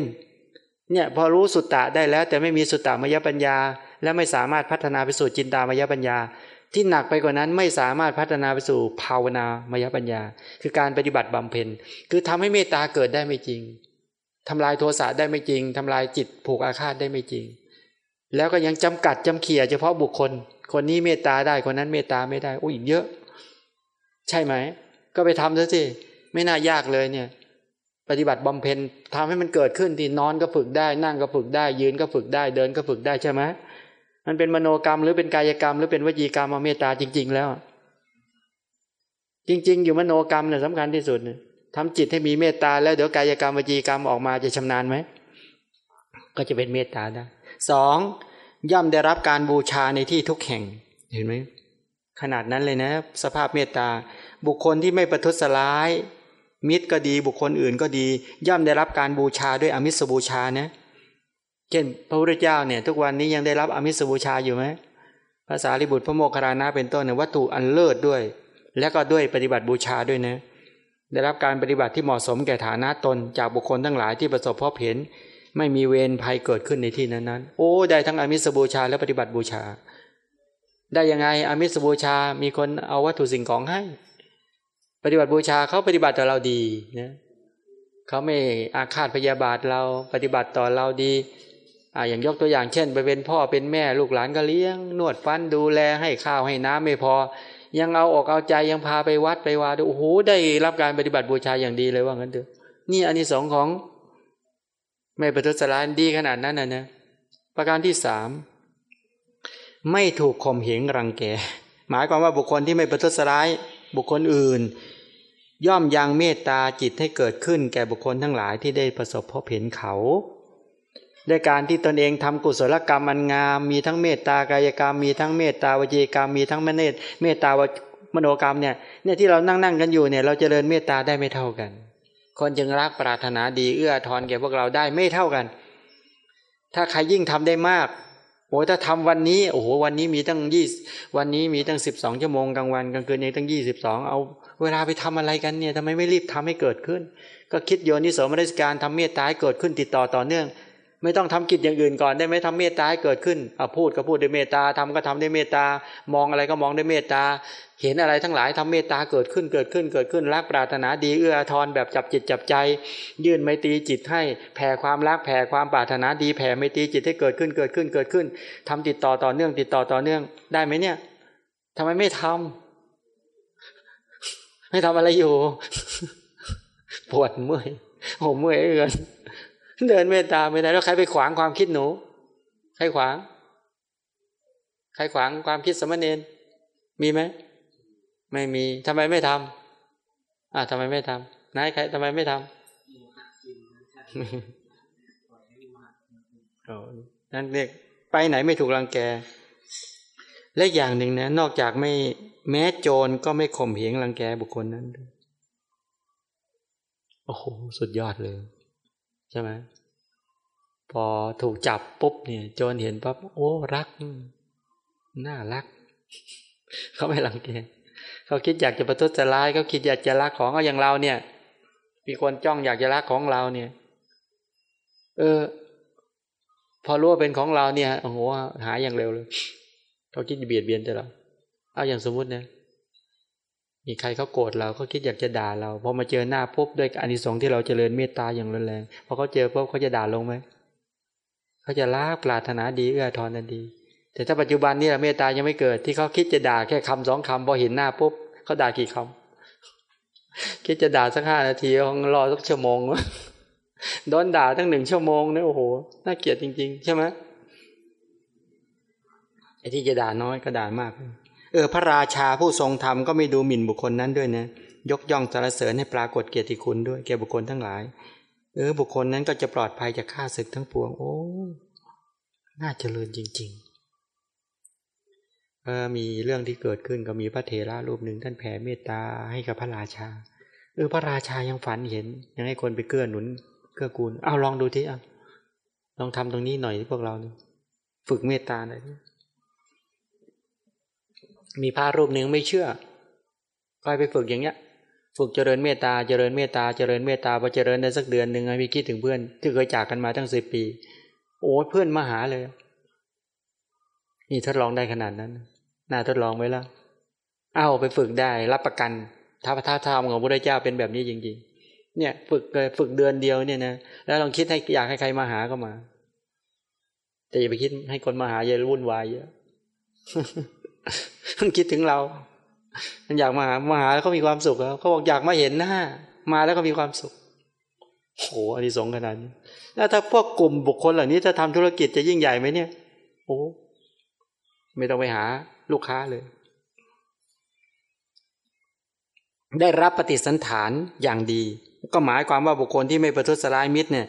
เนี่ยพอรู้สุตตะได้แล้ว แต่ไม่มีสุตตะมยปัญญา และไม่สามารถพัฒนาไปสู่จินตามยปัญญา ที่หนักไปกว่านั้นไม่สามารถพัฒนาไปสู่ภาวนามยปัญญา คือการปฏิบัติบำเพ็ญคือทำให้เมตตาเกิดได้ไม่จริงทำลายโทสะได้ไม่จริงทำลายจิตผูกอาฆาตได้ไม่จริง แล้วก็ยังจำกัดจำเขี่ยเฉพาะบุคคล คนนี้เมตตาได้คนนั้นเมตตาไม่ได้อุ้ยเยอะ ใช่ไหมก็ไปทำซะสิไม่น่ายากเลยเนี่ย ปฏิบัติบำเพ็ญทำให้มันเกิดขึ้นที่นอนก็ฝึกได้ นั่งก็ฝึกได้ ยืนก็ฝึกได้ เดินก็ฝึกได้ใช่ไหมมันเป็นมโนกรรมหรือเป็นกายกรรม หรือเป็นวจีกรรมมาเมตตาจริง ๆ แล้ว จริง ๆ อยู่มโนกรรมเนี่ยสำคัญที่สุดทำจิตให้มีเมตตาแล้วเดี๋ยวกายกรรมวจีกรรมออกมาจะชำนาญไหมก็จะเป็นเมตตาได้สองย่อมได้รับการบูชาในที่ทุกแห่งเห็นไหมขนาดนั้นเลยนะ สภาพเมตตา บุคคลที่ไม่ประทุษร้าย มิตรก็ดีบุคคลอื่นก็ดี ย่อมได้รับการบูชาด้วยอมิสบูชานะเช่นพระพุทธเจ้าเนี่ยทุกวันนี้ยังได้รับอมิสบูชาอยู่ไหมภาษาลิบุตรพระโมคคัลลานะเป็นต้นเนี่ยวัตถุอันเลิศด้วย และก็ด้วยปฏิบัติบูชาด้วยนะได้รับการปฏิบัติที่เหมาะสมแก่ฐานะตนจากบุคคลทั้งหลายที่ประสบพบเห็น ไม่มีเวรภัยเกิดขึ้นในที่นั้นนั้นโอ้ได้ทั้งอมิสบูชาและปฏิบัติบูชา ได้ยังไงอมิสบูชามีคนเอาวัตถุสิ่งของให้ ปฏิบัติบูชาเขาปฏิบัติต่อเราดีนะเขาไม่อาฆาตพยาบาทเราปฏิบัติต่อเราดีอ่าอย่างยกตัวอย่างเช่น ไปเป็นพ่อเป็นแม่ลูกหลานก็เลี้ยง นวดฟันดูแลให้ข้าวให้น้ำไม่พอ ยังเอาออกเอาใจยังพาไปวัดไปวาดูโอ้โหได้รับการปฏิบัติบูชาอย่างดีเลยว่างั้นเถอะนี่อันนี้สองของไม่ประทุษร้ายดีขนาดนั้นนะนะประการที่สามไม่ถูกข่มเหงรังแก หมายความว่าบุคคลที่ไม่ประทุษร้าย บุคคลอื่น ย่อมยังเมตตาจิตให้เกิดขึ้นแก่บุคคลทั้งหลายที่ได้ประสบพบเห็นเขาด้วยการที่ตนเองทำกุศลกรรมอันงาม มีทั้งเมตตากายกรรม มีทั้งเมตตาวจีกรรม มีทั้งมเนตเมตตาวมโนกรรมเนี่ยเนี่ยที่เรานั่งนั่งกันอยู่เนี่ยเราจเจริญเมตตาได้ไม่เท่ากัน คนจึงรักปรารถนาดีเอื้อทอนแก่พวกเราได้ไม่เท่ากัน ถ้าใครยิ่งทำได้มาก โอ้ถ้าทำวันนี้โอ้โหวันนี้มีตั้งยี่วันนี้มีตั้งสิบสองชั่วโมงกลางวันกลางคืนยังตั้งยี่สิบสองเอาเวลาไปทำอะไรกันเนี่ยทำไมไม่รีบทำให้เกิดขึ้น ก็คิดโยนิโสมนัสการทำเมตตาให้เกิดขึ้นติดต่อต่อเนื่อง ไม่ต้องทำกิจอย่างอื่นก่อนได้ไหมทำเมตตาให้เกิดขึ้นอพูดก็พูดด้วยเมตตาทำก็ทำด้วยเมตตามองอะไรก็มองด้วยเมตตา เห็นอะไรทั้งหลายทำเมตตาเกิดขึ้นเกิดขึ้นเกิดขึ้นรักปรารถนาดีเอื้อทอนแบบจับจิตจับใจ ยื่นไมตรีจิตให้แผ่ความรักแผ่ความปรารถนาดีแผ่ไมตรีจิตให้เกิดขึ้นเกิดขึ้นเกิดขึ้นทำติดต่อต่อเนื่องติดต่อต่อเนื่องได้ไหมเนี่ยทำไมไม่ทำไม่ทำอะไรอยู่ปวดเมื่อยโหเมื่อยเกิน เดินเมตตาไม่ได้แล้วใครไปขวางความคิดหนู ใครขวาง ใครขวางความคิดสมณเณรมีไหมไม่มีทำไมไม่ทำอ่าทำไมไม่ทำนายใครทำไมไม่ทำนั่นเรียกไปไหนไม่ถูกรังแก และอย่างหนึ่งนะ นอกจากไม่แม้โจรก็ไม่ข่มเหงรังแกบุคคลนั้นโอ้โห สุดยอดเลย ใช่ไหมพอถูกจับปุ๊บเนี่ยโจรเห็นปั๊บโอ้รัก น่ารัก เขาไม่หลังเกียจเขาคิดอยากจะประทุษร้ายเขาคิดอยากจะรักของก็อย่างเราเนี่ย มีคนจ้องอยากจะรักของเราเนี่ย เออ พอรู้ว่าเป็นของเราเนี่ยโอ้โหหายอย่างเร็วเลยเขาคิดเบียดเบียนแต่เราเอาอย่างสมมุตินะ มีใครเขาโกรธเราเขาคิดอยากจะด่าเราพอมาเจอหน้าปุ๊บด้วยอานิสงส์ที่เราเจริญเมตตาอย่างรุนแรงพอเขาเจอปุ๊บเขาจะด่าลงไหมเขาจะลาปรารถนาดีเอื้อทอนนันดี แต่ถ้าปัจจุบันนี่เมตตายังไม่เกิด ที่เขาคิดจะด่าแค่คำสองคำพอเห็นหน้าปุ๊บเขาด่ากี่คำคิดจะด่าสักห้านาทีคงรอสักชั่วโมงโดนด่าตั้งหนึ่งชั่วโมงเนี่ยโอ้โหน่าเกลียดจริง ๆ ใช่ไหมไอ้ที่จะด่าน้อยก็ด่ามาก เออพระราชาผู้ทรงธรรมก็ไม่ดูหมิ่นบุคคลนั้นด้วยนะ ยกย่องสรรเสริญให้ปรากฏเกียรติคุณด้วยแก่บุคคลทั้งหลาย เออบุคคลนั้นก็จะปลอดภัยจากข้าศึกทั้งปวง โอ้น่าเจริญจริง ๆ เออมีเรื่องที่เกิดขึ้นก็มีพระเถระรูปหนึ่งท่านแผ่เมตตาให้กับพระราชา เออพระราชายังฝันเห็น ยังให้คนไปเกื้อหนุนเกื้อกูลเอาลองดูที่อะลองทำตรงนี้หน่อยที่พวกเราฝึกเมตตาหน่อย มีพระรูปหนึ่งไม่เชื่อก็ไปฝึกอย่างเงี้ย ฝึกเจริญเมตตาเจริญเมตตาเจริญเมตตาพอเจริญได้สักเดือนหนึ่งไงพี่คิดถึงเพื่อน ที่เคยจากกันมาตั้งสิบปี โอ้เพื่อนมาหาเลย นี่ทดลองได้ขนาดนั้นน่าทดลองไว้แล้วเอาไปฝึกได้รับประกันท้าพระธรรมของพระเจ้าเป็นแบบนี้จริง ๆ เนี่ย ฝึกฝึกเดือนเดียวเนี่ยนะแล้วลองคิดให้อยากให้ใครมาหาก็มา แต่อย่าไปคิดให้คนมาหาเยอะวุ่นวายเยอะ มันคิดถึงเรา มันอยากมาหามาหาเขามีความสุขเขาบอกอยากมาเห็นหน้า มาแล้วก็มีความสุขโอ้อันนี้สงขนาดนี้แล้วถ้าพวกกลุ่มบุคคลเหล่านี้ถ้าทำธุรกิจจะยิ่งใหญ่ไหมเนี่ย โอ้ไม่ต้องไปหาลูกค้าเลย ได้รับปฏิสันฐานอย่างดี ก็หมายความว่าบุคคลที่ไม่ประทุษร้ายมิตรเนี่ย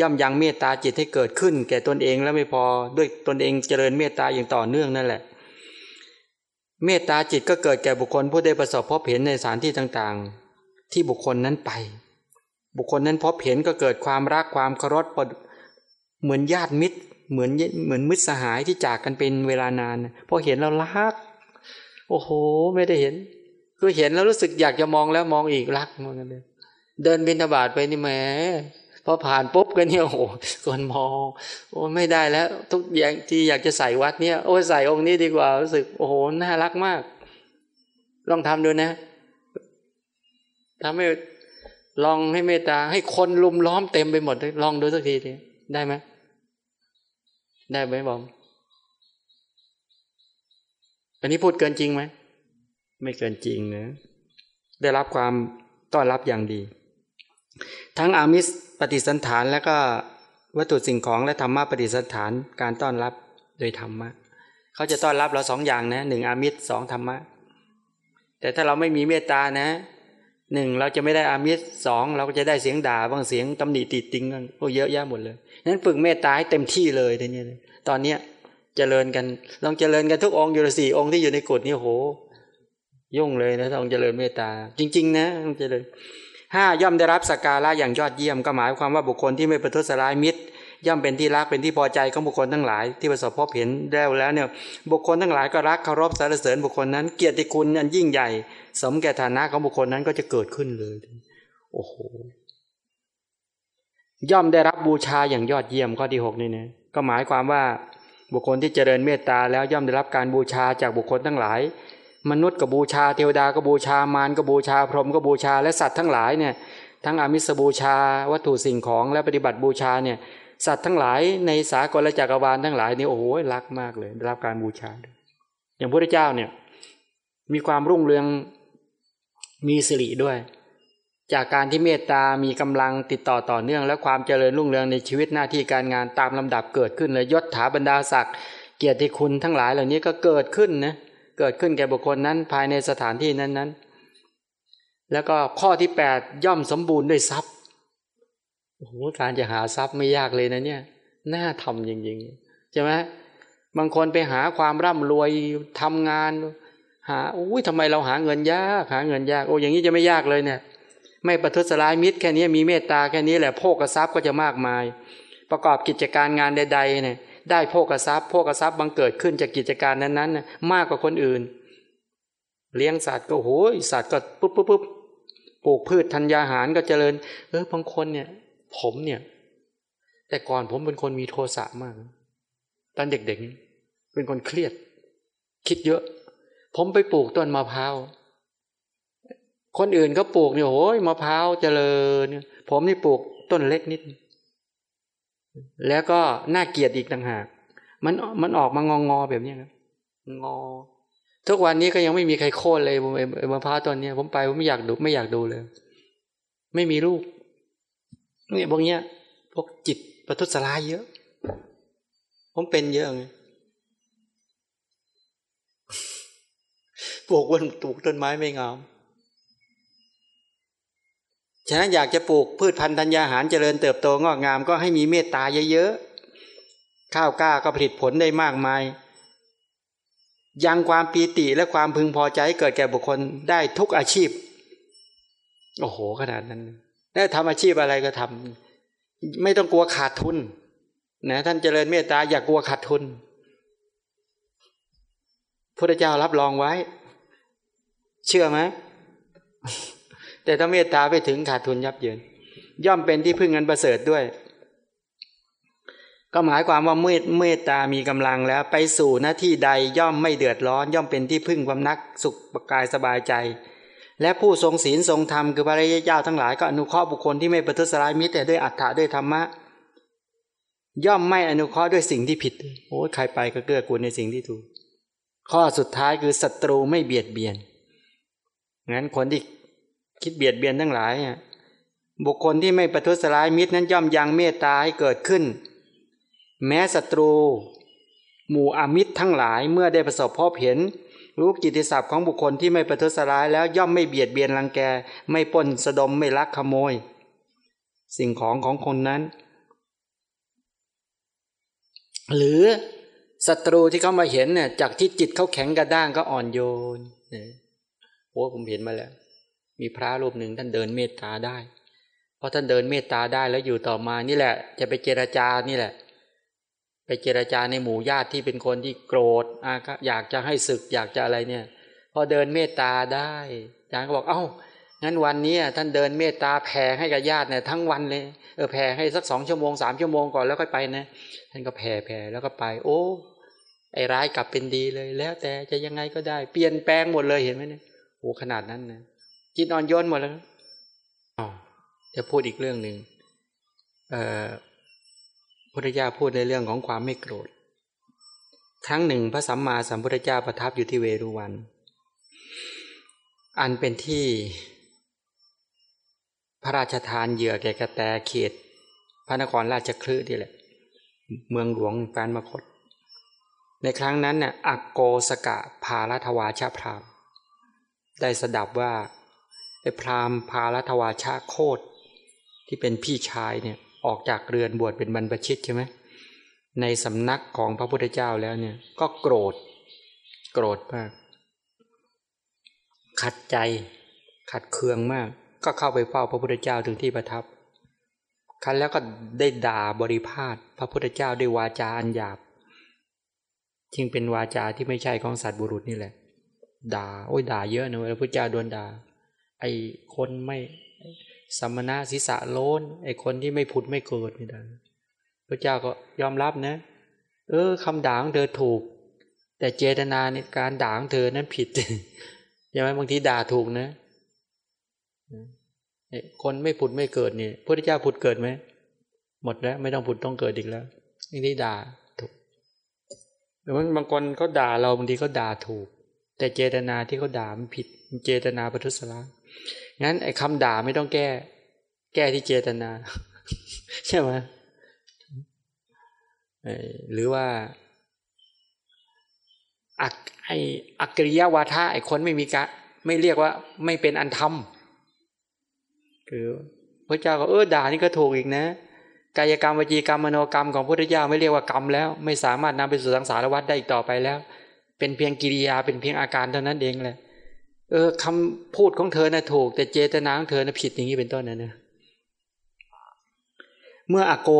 ย่อมยังเมตตาจิตให้เกิดขึ้น แก่ตนเองแล้วไม่พอด้วยตนเองเจริญเมตตาอย่างต่อเนื่องนั่นแหละ เมตตาจิตก็เกิดแก่บุคคลผู้ได้ประสบพบเห็นในสถานที่ต่างๆ ที่บุคคลนั้นไป บุคคลนั้นพบเห็นก็เกิดความรักความเคารพเหมือนญาติมิตร เหมือนเหมือนมิตรสหายที่จากกันเป็นเวลานานพอเห็นแล้วรัก โอ้โห ไม่ได้เห็นคือเห็นแล้วรู้สึกอยากจะมองแล้วมองอีกรักเหมือนกันเลยเดินบินทบาทไปนี่แหม พอผ่านปุ๊บก็เนี่ยโอ้โหคนมองโอ้ไม่ได้แล้ว ทุกอย่างที่อยากจะใส่วัดเนี่ย โอ้ใส่องค์นี้ดีกว่ารู้สึกโอ้โหน่ารักมาก ลองทำดูนะทำให้ลองให้เมตตา ให้คนลุมล้อมเต็มไปหมด ลองดูสักทีทีได้ไหมได้ไหมบอมอันนี้พูดเกินจริงไหม ไม่เกินจริงนะ ได้รับความต้อนรับอย่างดี ทั้งอามิสปฏิสันฐานและก็วัตถุสิ่งของและธรรมะปฏิสันฐานการต้อนรับโดยธรรมะเขาจะต้อนรับเราสองอย่างนะหนึ่งอามิสสองธรรมะ แต่ถ้าเราไม่มีเมตตานะหนึ่งเราจะไม่ได้อามิสสองเราก็จะได้เสียงด่าบางเสียงตำหนิติดติงกันโอ้เยอะแยะหมดเลยนั้นฝึกเมตตาให้เต็มที่เลยทีนี้ตอนเนี้ยเจริญกันลองเจริญกันทุกองค์อยู่สี่องค์ที่อยู่ในกฎนี่โห ยุ่งเลยนะต้องเจริญเมตตาจริง ๆ นะต้องเจริญ ห้าย่อมได้รับสกการะอย่างยอดเยี่ยมก็หมายความว่าบุคคลที่ไม่ประทุษร้ายมิตร ย่อมเป็นที่รักเป็นที่พอใจของบุคคลทั้งหลาย ที่ประสบพบเห็นแล้วแล้วเนี่ยบุคคลทั้งหลายก็รักเคารพสรรเสริญบุคคลนั้นเกียรติคุณอันยิ่งใหญ่ สมแก่ฐานะของบุคคลนั้นก็จะเกิดขึ้นเลยโอ้โหย่อมได้รับบูชาอย่างยอดเยี่ยมข้อที่หกนี่นะก็หมายความว่าบุคคลที่เจริญเมตตาแล้วย่อมได้รับการบูชาจากบุคคลทั้งหลาย มนุษย์ก็บูชาเทวดาก็บูชามารก็บูชาพรหมก็บูชาและสัตว์ทั้งหลายเนี่ยทั้งอามิสบูชาวัตถุสิ่งของและปฏิบัติบูชาเนี่ยสัตว์ทั้งหลายในสากลจักรวาลทั้งหลายนี่โอ้โหรักมากเลยรับการบูชา อย่างพระเจ้าเนี่ยมีความรุ่งเรืองมีสิริด้วย จากการที่เมตตามีกำลังติดต่อต่อเนื่อง และความเจริญรุ่งเรืองในชีวิตหน้าที่การงานตามลำดับเกิดขึ้นเลยยศถาบรรดาศักดิ์เกียรติคุณทั้งหลายเหล่านี้ก็เกิดขึ้นนะเกิดขึ้นแก่บุคคลนั้นภายในสถานที่นั้นๆแล้วก็ข้อที่แปดย่อมสมบูรณ์ด้วยทรัพย์โอ้โหการจะหาทรัพย์ไม่ยากเลยนะเนี่ยน่าทำจริงๆใช่ไหมบางคนไปหาความร่ำรวยทำงาน หาอุ้ยทำไมเราหาเงินยากหาเงินยากโอ้อย่างนี้จะไม่ยากเลยเนี่ย ไม่ประทุษร้ายมิตรแค่นี้มีเมตตาแค่นี้แหละโภกทรัพย์ก็จะมากมาย ประกอบกิจการงานใดๆเนี่ย ได้โภกทรัพย์โภกทรัพย์บังเกิดขึ้นจากกิจการนั้นๆ มากกว่าคนอื่น เลี้ยงสัตว์ก็โหยสัตว์ก็ปุ๊บปุ๊บปุ๊บปลูกพืชธัญญาหารก็เจริญ เออบางคนเนี่ย ผมเนี่ย แต่ก่อนผมเป็นคนมีโทสะมาก ตอนเด็กๆ เป็นคนเครียด คิดเยอะ ผมไปปลูกต้นมะพร้าวคนอื่นก็ปลูกเนี่ยโอ้ยมะพร้าวเจริญ ผมนี่ปลูกต้นเล็กนิด แล้วก็น่าเกียดอีกต่างหาก มันมันออกมางองอแบบนี้ครับงอ ทุกวันนี้ก็ยังไม่มีใครโค่นเลยมะพร้าวต้นนี้ผมไปผมไม่อยากดูไม่อยากดูเลย ไม่มีลูกเนี่ยพวกเนี้ย พวกจิตประทุษร้ายเยอะ ผมเป็นเยอะไงปลูกบนปลูกต้นไม้ไม่งาม ฉะนั้นอยากจะปลูกพืชพันธุ์ธัญญาหารเจริญเติบโตงอกงาม ก็ให้มีเมตตาเยอะๆ ข้าวกล้าก็ผลิตผลได้มากมาย ยังความปีติและความพึงพอใจเกิดแก่บุคคลได้ทุกอาชีพ โอ้โหขนาดนั้นได้ทำอาชีพอะไรก็ทำไม่ต้องกลัวขาดทุนนะท่านเจริญเมตตาอย่ากกลัวขาดทุนพระเจ้ารับรองไว้ เชื่อไหม แต่ถ้าเมตตาไปถึงขาดทุนยับเยิน ย่อมเป็นที่พึ่งอันประเสริฐด้วย ก็หมายความว่าเมตเมตตามีกำลังแล้วไปสู่หน้าที่ใดย่อมไม่เดือดร้อน ย่อมเป็นที่พึ่งความนักสุขประกายสบายใจ และผู้ทรงศีลทรงธรรมคือพระริยเจ้าทั้งหลายก็อนุเคราะห์บุคคลที่ไม่ประทุษร้ายมิตรแต่ด้วยอัฏฐะด้วยธรรมะย่อมไม่อนุเคราะห์ด้วยสิ่งที่ผิด โอ้ใครไปก็เกื้อกูลในสิ่งที่ถูก ข้อสุดท้ายคือศัตรูไม่เบียดเบียน งั้นคนที่ คิดเบียดเบียนทั้งหลายบุคคลที่ไม่ประทุษร้ายมิตรนั้นย่อมยังเมตตาให้เกิดขึ้น แม้ศัตรู หมู่อมิตรทั้งหลายเมื่อได้ประสบพบเห็น รู้กิติศัพท์ของบุคคลที่ไม่ประทุษร้ายแล้วย่อมไม่เบียดเบียนรังแก ไม่ปนสะดมไม่ลักขโมย สิ่งของของคนนั้น หรือศัตรูที่เขามาเห็นเนี่ยจากที่จิตเขาแข็งกระด้างก็อ่อนโยนโอ้ผมเห็นมาแล้ว มีพระรูปหนึ่งท่านเดินเมตตาได้ เพราะท่านเดินเมตตาได้แล้วอยู่ต่อมานี่แหละ จะไปเจรจานี่แหละ ไปเจรจาในหมู่ญาติที่เป็นคนที่โกรธอาอยากจะให้ศึกอยากจะอะไรเนี่ย พอเดินเมตตาได้อาจารย์ก็บอกเอ้างั้นวันนี้ท่านเดินเมตตาแผ่ให้กับญาติเนี่ยทั้งวันเลยเออแผ่ให้สักสองชั่วโมงสามชั่วโมงก่อนแล้วค่อยไปนะท่านก็แผ่แผ่แล้วก็ไป โอ้ไอ้ร้ายกลับเป็นดีเลย แล้วแต่จะยังไงก็ได้ เปลี่ยนแปลงหมดเลยเห็นไหมเนี่ยโอ้ขนาดนั้นนะ จิตอ่อนโยนหมดแล้วอ๋อจะพูดอีกเรื่องหนึ่งเอ่อพุทธเจ้าพูดในเรื่องของความไม่โกรธ ครั้งหนึ่งพระสัมมาสัมพุทธเจ้าประทับอยู่ที่เวรุวัน อันเป็นที่พระราชทานเหยื่อแก่กระแตเขต พระนครราชคลือที่แหละ เมืองหลวงแฟนมคต ในครั้งนั้นเนี่ยอักโกสกะพาลทวาชาพรามได้สดับว่า พราหมณ์พาลทวาชาโคตที่เป็นพี่ชายเนี่ยออกจากเรือนบวชเป็นบรรพชิตใช่ไหมในสำนักของพระพุทธเจ้าแล้วเนี่ย ก็โกรธ โกรธมาก ขัดใจ ขัดเคืองมาก ก็เข้าไปเฝ้าพระพุทธเจ้าถึงที่ประทับคันแล้วก็ได้ด่าบริพาทพระพุทธเจ้าด้วยวาจาอันหยาบจึงเป็นวาจาที่ไม่ใช่ของสัตว์บุรุษนี่แหละ ด่า โอ้ยด่าเยอะนะพระพุทธเจ้าโดนด่า ไอ้คนไม่สมณะศีรษะโลนไอ้คนที่ไม่ผุดไม่เกิดนี่ได้พระเจ้าก็ยอมรับนะ เออคำด่าของเธอถูก แต่เจตนาในการด่าของเธอนั้นผิดใช่ไหมบางทีด่าถูกนะคนไม่ผุดไม่เกิดนี่พระเจ้าผุดเกิดไหมหมดแล้ว ไม่ต้องผุดต้องเกิดอีกแล้วนี่ที่ด่าถูกแต่ว่าบางคนเขาด่าเราบางทีเขาด่าถูก แต่เจตนาที่เขาด่ามันผิดเจตนาประทุษร้าย งั้นไอ้คำด่าไม่ต้องแก้ แก้ที่เจตนา ใช่ไหมหรือว่าอักไออักริยาวาทะไอคนไม่มีกะไม่เรียกว่า ไม่เป็นอันทำคือพระเจ้าก็เออด่านี่ก็ถูกอีกนะ กายกรรมวจีกรรมมโนกรรมของพระพุทธเจ้าไม่เรียกว่ากรรมแล้ว ไม่สามารถนำไปสู่สังสารวัฏได้อีกต่อไปแล้ว เป็นเพียงกิริยาเป็นเพียงอาการเท่านั้นเองแหละ เออคำพูดของเธอนะ่ะถูก แต่เจตนาของเธอนะ่ะผิดอย่างนี้เป็นต้นนะเนะเมื่ออโก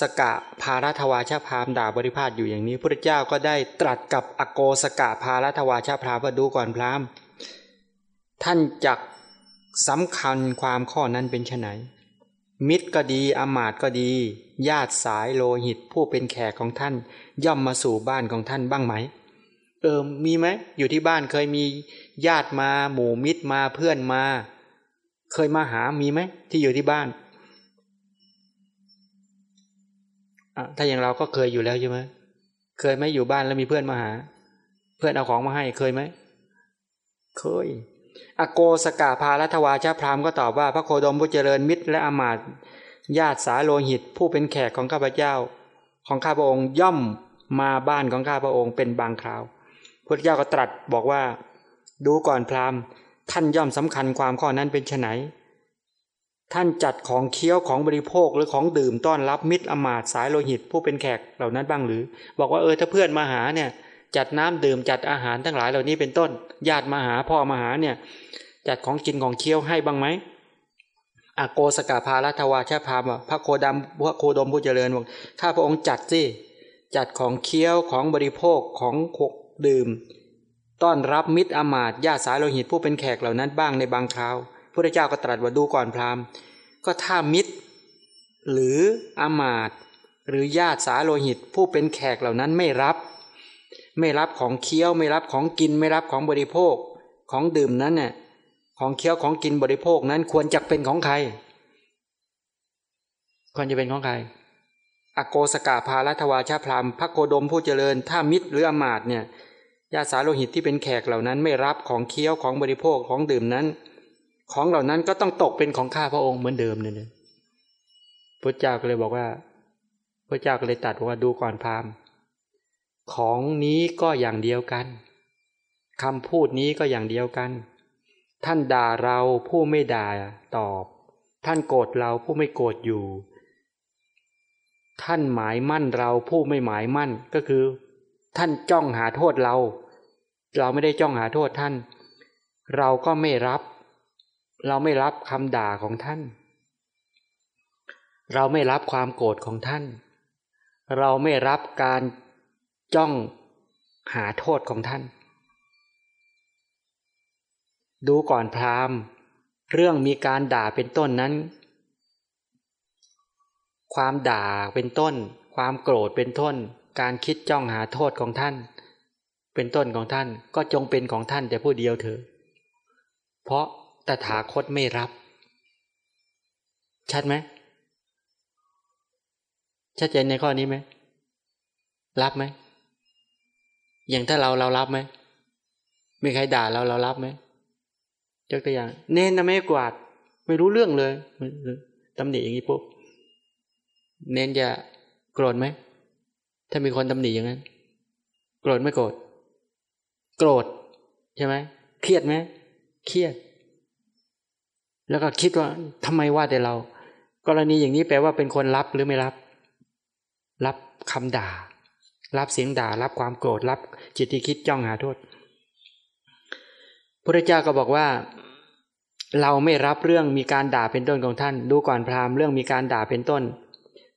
สกะภารัตวาชาพามด่าบริพาทอยู่อย่างนี้พระเจ้าก็ได้ตรัสกับอโกสกะภารัตวาชาพรามว่าดูก่อนพรามท่านจักสำคัญความข้อนั้นเป็นไนมิตรก็ดีอมาตก็ดี ญาติสายโลหิตผู้เป็นแขกของท่าน ย่อมมาสู่บ้านของท่านบ้างไหม เออมีไหมอยู่ที่บ้านเคยมีญาติมา หมู่มิตรมาเพื่อนมา เคยมาหามีไหมที่อยู่ที่บ้านถ้าอย่างเราก็เคยอยู่แล้วใช่ไหมเคยไหมอยู่บ้านแล้วมีเพื่อนมาหา เพื่อนเอาของมาให้เคยไหมเคยอโกสกาพาลัทวาชาพรามก็ตอบว่า พระโคดมผู้เจริญมิตรและอมาตญาติสาโลหิต ผู้เป็นแขกของข้าพเจ้า ของข้าพระองค์ย่อมมาบ้านของข้าพระองค์เป็นบางคราว พระเจ้าก็ตรัสบอกว่า ดูก่อนพราหมณ์ ท่านย่อมสำคัญความข้อนั้นเป็นไนท่านจัดของเคี้ยวของบริโภคหรือของดื่มต้อนรับมิตรอมาตสายโลหิตผู้เป็นแขกเหล่านั้นบ้างหรือ บอกว่าเออถ้าเพื่อนมาหาเนี่ย จัดน้ำดื่มจัดอาหารทั้งหลายเหล่านี้เป็นต้น ญาติมาหาพ่อมาหาเนี่ย จัดของกินของเคี้ยวให้บ้างไหมอโกสกาพาลัทวาชาพามพระโคดมพระโคดมผู้เจริญบอกข้าพระองค์จัดสิจัดของเคี้ยวของบริโภคของ ดื่ม ต้อนรับมิตรอมาตญาติสายโลหิตผู้เป็นแขกเหล่านั้นบ้างในบางคราวพระเจ้าก็ตรัสว่าดูก่อนพราหมณ์ ก็ถ้ามิตร หรืออมาตหรือญาติสาโลหิตผู้เป็นแขกเหล่านั้นไม่รับ ไม่รับของเคี้ยวไม่รับของกินไม่รับของบริโภคของดื่มนั้นเนี่ยของเคี้ยวของกินบริโภคนั้นควรจะเป็นของใคร ควรจะเป็นของใคร อโกสกาพาลัทวาชาพรามพระโคดมผู้เจริญ ถ้ามิตรหรืออมาตเนี่ย ญาสาโลหิตที่เป็นแขกเหล่านั้นไม่รับของเคี้ยวของบริโภคของดื่มนั้น ของเหล่านั้นก็ต้องตกเป็นของข้าพระองค์เหมือนเดิมเนี่ยพระเจ้าก็เลยบอกว่า พระเจ้าก็เลยตัดว่าดูก่อนพามของนี้ก็อย่างเดียวกันคำพูดนี้ก็อย่างเดียวกัน ท่านด่าเราผู้ไม่ด่าตอบ ท่านโกรธเราผู้ไม่โกรธอยู่ ท่านหมายมั่นเราผู้ไม่หมายมั่นก็คือ ท่านจ้องหาโทษเรา เราไม่ได้จ้องหาโทษท่าน เราก็ไม่รับ เราไม่รับคำด่าของท่าน เราไม่รับความโกรธของท่าน เราไม่รับการจ้องหาโทษของท่าน ดูก่อนพราหมณ์ เรื่องมีการด่าเป็นต้นนั้น ความด่าเป็นต้น ความโกรธเป็นต้น การคิดจ้องหาโทษของท่าน เป็นต้นของท่านก็จงเป็นของท่านแต่ผู้เดียวเถอะ เพราะตถาคตไม่รับ ชัดไหมชัดเจนในข้อนี้ไหมรับไหมอย่างถ้าเราเรารับไหมมีใครด่าเราเรารับไหมยกตัวอย่าง เน้นนะไม่กวาด ไม่รู้เรื่องเลยตำหนิอย่างนี้ปุ๊บเน้นจะโกรธไหม ถ้ามีคนตำหนิอย่างนั้น โกรธไม่โกรธ โกรธใช่ไหมเครียดไหมเครียด แล้วก็คิดว่าทำไมว่าแต่เรา กรณีอย่างนี้แปลว่าเป็นคนรับหรือไม่รับ รับคำด่า รับเสียงด่า รับความโกรธ รับจิตที่คิดจ้องหาโทษพระเจ้าก็บอกว่า เราไม่รับเรื่องมีการด่าเป็นต้นของท่าน ดูก่อนพราหมณ์เรื่องมีการด่าเป็นต้น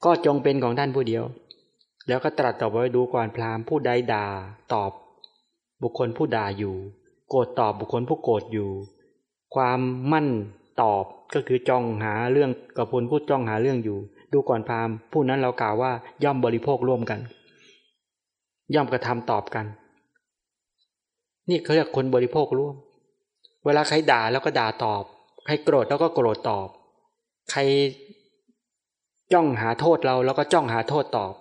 ก็จงเป็นของท่านผู้เดียว แล้วก็ตรัสตอบไว้ดูก่อนพราหมณ์ผู้ใดด่าตอบ บุคคลผู้ด่าอยู่ โกรธตอบบุคคลผู้โกรธอยู่ ความมั่นตอบก็คือจ้องหาเรื่องกับคนผู้จ้องหาเรื่องอยู่ ดูก่อนพราหมณ์ผู้นั้นเรากล่าวว่าย่อมบริโภคร่วมกัน ย่อมกระทำตอบกัน นี่เขาเรียกคนบริโภคร่วม เวลาใครด่าแล้วก็ด่าตอบ ใครโกรธแล้วก็โกรธตอบ ใครจ้องหาโทษเราแล้วก็จ้องหาโทษตอบ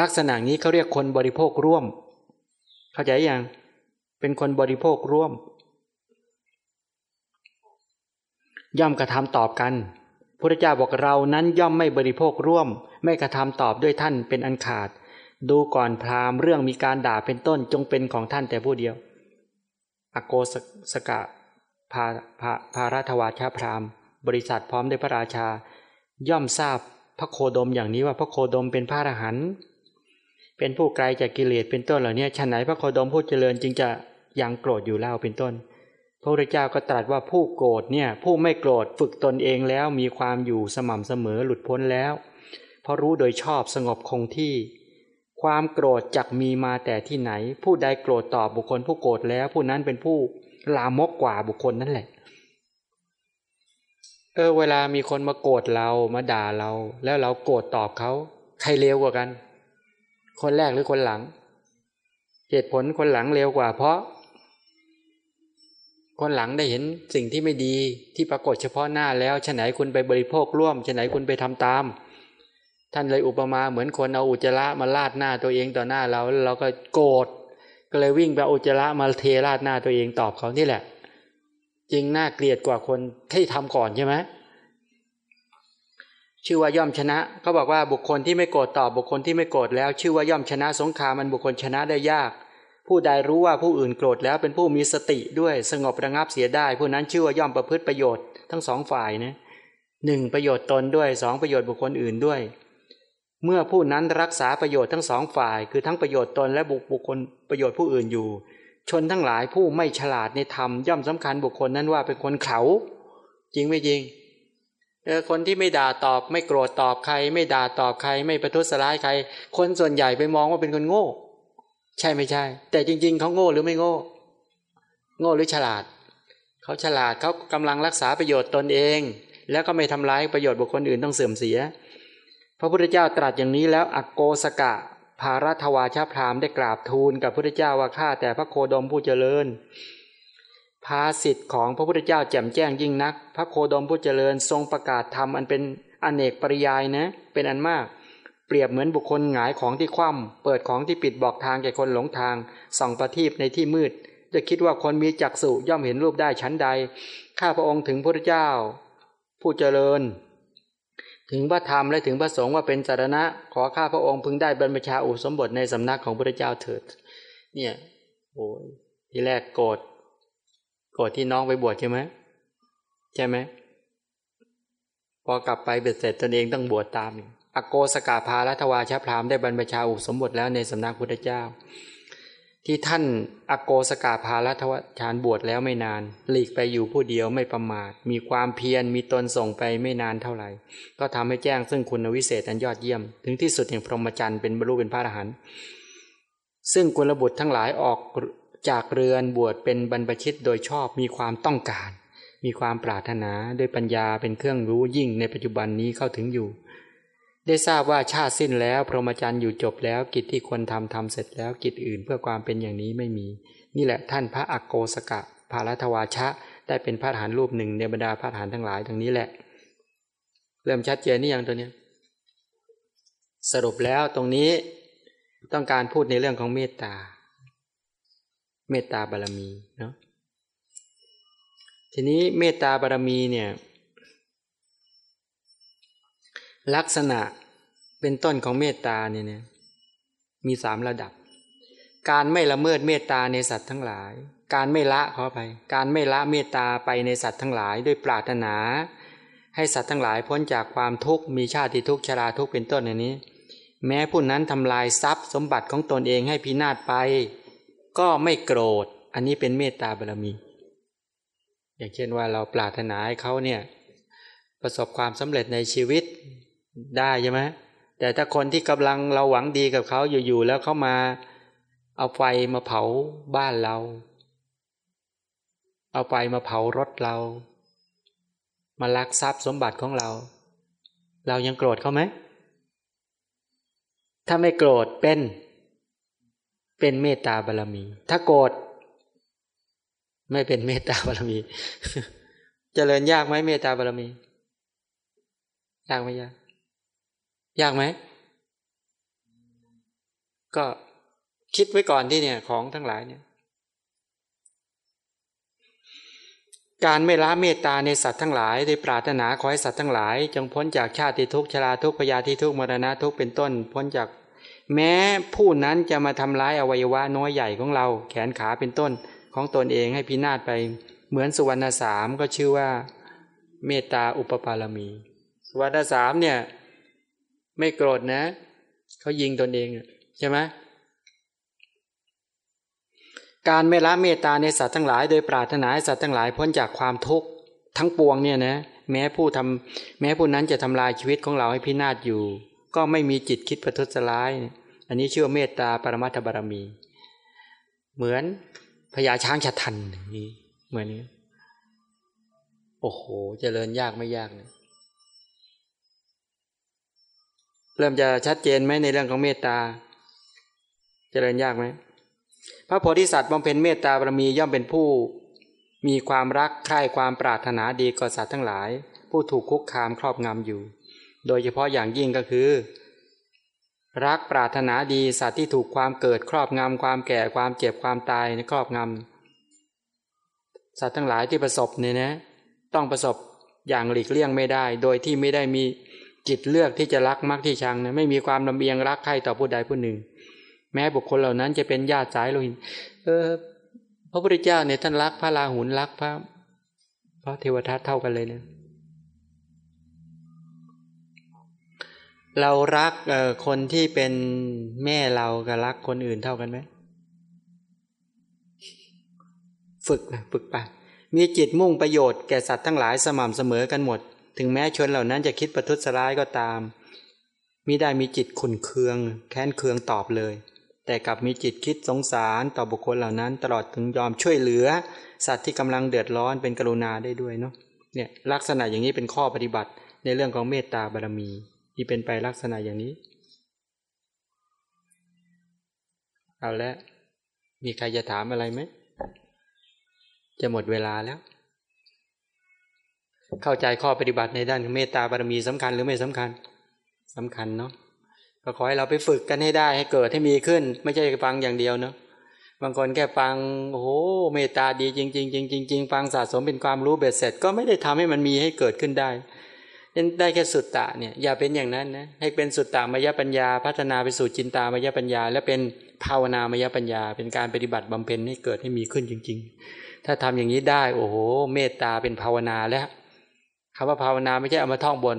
ลักษณะนี้เขาเรียกคนบริโภคร่วม เข้าใจยังเป็นคนบริโภคร่วม ย่อมกระทำตอบกันพระเจ้าบอกเรานั้นย่อมไม่บริโภคร่วม ไม่กระทำตอบด้วยท่านเป็นอันขาด ดูก่อนพราหมณ์เรื่องมีการด่าเป็นต้นจงเป็นของท่านแต่ผู้เดียว อโกสสกะพาพาพาราทวาชาพราหมณ์ บริษัทพร้อมด้วยพระราชา ย่อมทราบพระโคดมอย่างนี้ว่าพระโคดมเป็นพระอรหันต์ เป็นผู้ไกลจากกิเลสเป็นต้นเหล่านี้ชั้นไหนพระโคดมผู้เจริญจึงจะยังโกรธอยู่เล่าเป็นต้น พระพุทธเจ้าก็ตรัสว่าผู้โกรธเนี่ยผู้ไม่โกรธฝึกตนเองแล้วมีความอยู่สม่ำเสมอหลุดพ้นแล้ว เพราะรู้โดยชอบสงบคงที่ ความโกรธจักมีมาแต่ที่ไหน ผู้ใดโกรธตอบบุคคลผู้โกรธแล้วผู้นั้นเป็นผู้ลามกกว่าบุคคลนั่นแหละเออเวลามีคนมาโกรธเรามาด่าเรา แล้วเราโกรธตอบเขาใครเลวกว่ากัน คนแรกหรือคนหลัง เหตุผลคนหลังเร็วกว่า เพราะ คนหลังได้เห็นสิ่งที่ไม่ดีที่ปรากฏเฉพาะหน้าแล้วฉะไหนคุณไปบริโภคร่วมฉะไหนคุณไปทำตาม ท่านเลยอุปมาเหมือนคนเอาอุจจาระมาลาดหน้าตัวเองต่อหน้าเราเราก็โกรธก็เลยวิ่งไปอุจจาระมาเทราดหน้าตัวเองตอบเขานี่แหละ จริงน่าเกลียดกว่าคนที่ทำก่อนใช่ไหม ชื่อว่าย่อมชนะเขาบอกว่าบุคคลที่ไม่โกรธตอบบุคคลที่ไม่โกรธแล้ว ชื่อว่าย่อมชนะสงครามมันบุคคลชนะได้ยาก ผู้ใดรู้ว่าผู้อื่นโกรธแล้วเป็นผู้มีสติด้วยสงบระงับเสียได้ ผู้นั้นชื่อว่าย่อมประพฤติประโยชน์ทั้งสองฝ่ายนะหนึ่งประโยชน์ตนด้วยสองประโยชน์บุคคลอื่นด้วย เมื่อผู้นั้นรักษาประโยชน์ทั้งสองฝ่าย คือทั้งประโยชน์ตนและบุคคลประโยชน์ผู้อื่นอยู่ ชนทั้งหลายผู้ไม่ฉลาดในธรรมย่อมสำคัญบุคคลนั้นว่าเป็นคนเขา จริงไม่จริง เออคนที่ไม่ด่าตอบ ไม่โกรธตอบใคร ไม่ด่าตอบใคร ไม่ประทุษร้ายใคร คนส่วนใหญ่ไปมองว่าเป็นคนโง่ ใช่ไม่ใช่ แต่จริง ๆเขาโง่หรือไม่โง่ โง่หรือฉลาดเขาฉลาดเขากำลังรักษาประโยชน์ตนเอง แล้วก็ไม่ทำร้ายประโยชน์บุคคลอื่นต้องเสื่อมเสีย พระพุทธเจ้าตรัสอย่างนี้แล้วอโกสกะภารัตวาชาพรามได้กราบทูลกับพระพุทธเจ้าว่าข้าแต่พระโคดมผู้เจริญ ภาสิทธิ์ของพระพุทธเจ้าแจ่มแจ้งยิ่งนัก พระโคดมผู้เจริญทรงประกาศธรรมอันเป็นอเนกปริยายนะ เป็นอันมาก เปรียบเหมือนบุคคลหงายของที่คว่ำเปิดของที่ปิดบอกทางแก่คนหลงทาง ส่องประทีปในที่มืด จะคิดว่าคนมีจักษุย่อมเห็นรูปได้ชั้นใด ข้าพระองค์ถึงพระเจ้า ผู้เจริญ ถึงพระธรรมและถึงพระสงฆ์ว่าเป็นสารณะ ขอข้าพระองค์พึงได้บรรพชาอุสมบทในสำนักของพระเจ้าเถิด เนี่ยโอ้ยที่แรกโกรธ โกรธที่น้องไปบวชใช่ไหมใช่ไหมพอกลับไปเบ็ดเสร็จตนเองต้องบวชตามอโกสกาพาลัทวาชาพรามได้บรรพชาอุสมบทแล้วในสำนักพุทธเจ้า ที่ท่านอโกสกาพาลัทวชานบวชแล้วไม่นาน หลีกไปอยู่ผู้เดียวไม่ประมาท มีความเพียรมีตนส่งไปไม่นานเท่าไหร่ ก็ทำให้แจ้งซึ่งคุณวิเศษอันยอดเยี่ยม ถึงที่สุดแห่งพรหมจรรย์เป็นบรรลุเป็นพระอรหันต์ซึ่งกุลบุตรทั้งหลายออก จากเรือนบวชเป็นบรรพชิตโดยชอบมีความต้องการ มีความปรารถนาด้วยปัญญาเป็นเครื่องรู้ยิ่งในปัจจุบันนี้เข้าถึงอยู่ ได้ทราบว่าชาติสิ้นแล้ว พรหมจรรย์อยู่จบแล้วกิจที่ควรทำทำเสร็จแล้วกิจอื่นเพื่อความเป็นอย่างนี้ไม่มี นี่แหละท่านพระอโกสกะภารัตวาชะ ได้เป็นพระฐานรูปหนึ่งในบรรดาพระฐานทั้งหลายตรงนี้แหละ เริ่มชัดเจนนี่ยังตัวเนี้ยสรุปแล้วตรงนี้ต้องการพูดในเรื่องของเมตตา เมตตาบารมีเนาะทีนี้เมตตาบารมีเนี่ยลักษณะเป็นต้นของเมตตาเนี่ยมีสามระดับ การไม่ละเมิดเมตตาในสัตว์ทั้งหลาย การไม่ละขอไปการไม่ละเมตตาไปในสัตว์ทั้งหลาย ด้วยปรารถนา ให้สัตว์ทั้งหลายพ้นจากความทุกข์มีชาติทุกข์ชราทุกข์เป็นต้นอันนี้ แม้ผู้นั้นทำลายทรัพย์สมบัติของตนเองให้พินาศไป ก็ไม่โกรธ อันนี้เป็นเมตตาบารมี อย่างเช่นว่าเราปรารถนาให้เขาเนี่ยประสบความสำเร็จในชีวิตได้ใช่ไหมแต่ถ้าคนที่กำลังเราหวังดีกับเขาอยู่ๆแล้วเขามา เอาไฟมาเผาบ้านเรา เอาไฟมาเผารถเรา มาลักทรัพย์สมบัติของเรา เรายังโกรธเขาไหมถ้าไม่โกรธเป็น เป็นเมตตาบารรมี ถ้าโกรธไม่เป็นเมตตาบารรมีจเจริญยากไหมเมตตาบารรมี ยากไหมยาก ยากไหม ก็คิดไว้ก่อนที่เนี่ย ของทั้งหลายเนี่ย การไม่ละเมตตาในสัตว์ทั้งหลายโดยปรารถนาขอให้สัตว์ทั้งหลาย จงพ้นจากชาติทุกข์ชราทุกข์พยาธิทุกข์มรณะทุกข์เป็นต้น พ้นจาก แม้ผู้นั้นจะมาทำร้ายอวัยวะน้อยใหญ่ของเรา แขนขาเป็นต้นของตนเองให้พินาศไป เหมือนสุวรรณสามก็ชื่อว่า เมตตาอุปปารมี สุวรรณสามเนี่ย ไม่โกรธนะ เขายิงตนเองใช่ไหมการไม่ละเมตตาในสัตว์ทั้งหลาย โดยปรารถนาให้สัตว์ทั้งหลายพ้นจากความทุกข์ทั้งปวงเนี่ยนะแม้ผู้ทำแม้ผู้นั้นจะทำลายชีวิตของเราให้พินาศอยู่ ก็ไม่มีจิตคิดประทุษร้าย อันนี้ชื่อเมตตาปรมัตถบารมี เหมือนพญาช้างชะทันนี้เหมือนนี้ โอ้โหจเจริญยากไม่ยากเนี่ยเริ่มจะชัดเจนไหมในเรื่องของเมตตาเจริญยากไหมพระโพธิสัตว์บำเพ็ญเมตตาบารมีย่อมเป็นผู้ มีความรักใคร่ความปรารถนาดีก่อสัตว์ทั้งหลาย ผู้ถูกคุกคามครอบงำอยู่ โดยเฉพาะอย่างยิ่งก็คือ รักปรารถนาดีสัตว์ที่ถูกความเกิดครอบงำความแก่ความเจ็บความตายในครอบงำสัตว์ทั้งหลายที่ประสบเนี่ยนะต้องประสบอย่างหลีกเลี่ยงไม่ได้ โดยที่ไม่ได้มีจิตเลือกที่จะรักมักที่ชังนะไม่มีความลำเอียงรักใครต่อผู้ใดผู้หนึ่ง แม้บุคคลเหล่านั้นจะเป็นญาติสายโลหิตเออพระพุทธเจ้าเนี่ยท่านรักพระราหุลรักพระพระเทวทัตเท่ากันเลยเนี่ย เรารักเออคนที่เป็นแม่เรากับรักคนอื่นเท่ากันไหมฝึกนะฝึกไปมีจิตมุ่งประโยชน์แก่สัตว์ทั้งหลายสม่ำเสมอกันหมด ถึงแม้ชนเหล่านั้นจะคิดประทุษร้ายก็ตามมิได้มีจิตขุนเคือง แค้นเคืองตอบเลย แต่กลับมีจิตคิดสงสารต่อบุคคลเหล่านั้น ตลอดถึงยอมช่วยเหลือ สัตว์ที่กำลังเดือดร้อนเป็นกรุณาได้ด้วยเนาะเนี่ยลักษณะอย่างนี้เป็นข้อปฏิบัติในเรื่องของเมตตาบารมี ที่เป็นไปลักษณะอย่างนี้ เอาละมีใครจะถามอะไรไหม จะหมดเวลาแล้ว เข้าใจข้อปฏิบัติในด้านเมตตาบารมีสำคัญหรือไม่สำคัญสำคัญเนาะก็ขอให้เราไปฝึกกันให้ได้ให้เกิดให้มีขึ้น ไม่ใช่ฟังอย่างเดียวเนาะบางคนแค่ฟังโอ้โหเมตตาดีจริงจริงจริงจริงจริงฟังสะสมเป็นความรู้เบ็ดเสร็จ ก็ไม่ได้ทำให้มันมีให้เกิดขึ้นได้ ได้แค่สุดตะเนี่ยอย่าเป็นอย่างนั้นนะให้เป็นสุดตามยปัญญา พัฒนาไปสู่จินตามยปัญญา และเป็นภาวนามยปัญญา เป็นการปฏิบัติบำเพ็ญให้เกิดให้มีขึ้นจริง ๆ ถ้าทำอย่างนี้ได้ โอ้โห เมตตาเป็นภาวนาแล้วคำว่าภาวนาไม่ใช่เอามาท่องบน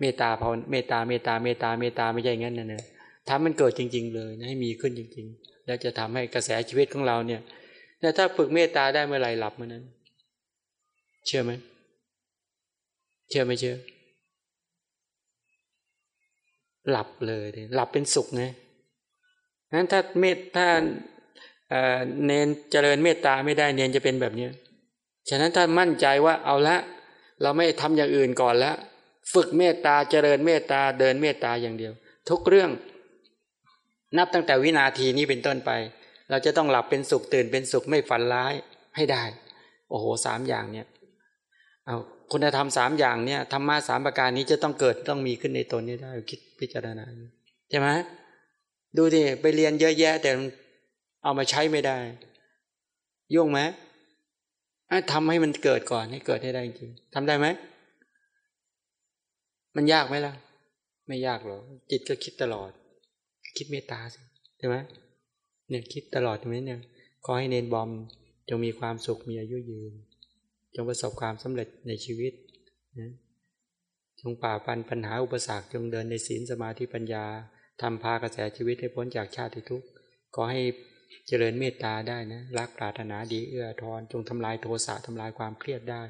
เมตตาภาวเมตตาเมตตาเมตตาเมตตาไม่ใช่อย่างนั้นนะนะทำมันเกิดจริง ๆ เลยนะให้มีขึ้นจริง ๆ แล้วจะทำให้กระแสชีวิตของเราเนี่ยแต่ถ้าฝึกเมตตาได้เมื่อไหร่หลับเมื่อนั้น เชื่อไหมเชื่อไม่เชื่อ หลับเลยหลับเป็นสุขนะนั้นถ้าเมตถ้าเนนเจริญเมตตาไม่ได้เนนจะเป็นแบบนี้ฉะนั้นถ้ามั่นใจว่าเอาละ เราไม่ทำอย่างอื่นก่อนแล้วฝึกเมตตาเจริญเมตตาเดินเมตตาอย่างเดียว ทุกเรื่อง นับตั้งแต่วินาทีนี้เป็นต้นไป เราจะต้องหลับเป็นสุขตื่นเป็นสุขไม่ฝันร้ายให้ได้ โอ้โหสามอย่างเนี่ยเอา คุณธรรมสามอย่างเนี่ยธรรมะสามประการนี้จะต้องเกิดต้องมีขึ้นในตนนี้ได้คิดพิจารณาใช่ไหมดูดิไปเรียนเยอะแยะ แต่เอามาใช้ไม่ได้ยุ่งไหมทำให้มันเกิดก่อนให้เกิดให้ได้จริงทำได้ไหมมันยากไหมล่ะ ไม่ยากหรอกจิตก็คิดตลอด คิดเมตตาสิใช่ไหมเนี่ยคิดตลอดใช่ไหมเนี่ยขอให้เนนบอมจงมีความสุขมีอายุยืน จงประสบความสำเร็จในชีวิตนะจงป่าปันปัญหาอุปสรรคจงเดินในศีลสมาธิปัญญาทำพากระแสชีวิตให้พ้นจากชาติทุกข์ขอให้เจริญเมตตาได้นะรักปรารถนาดีเอื้อทอนจงทำลายโทสะทำลายความเครียดได้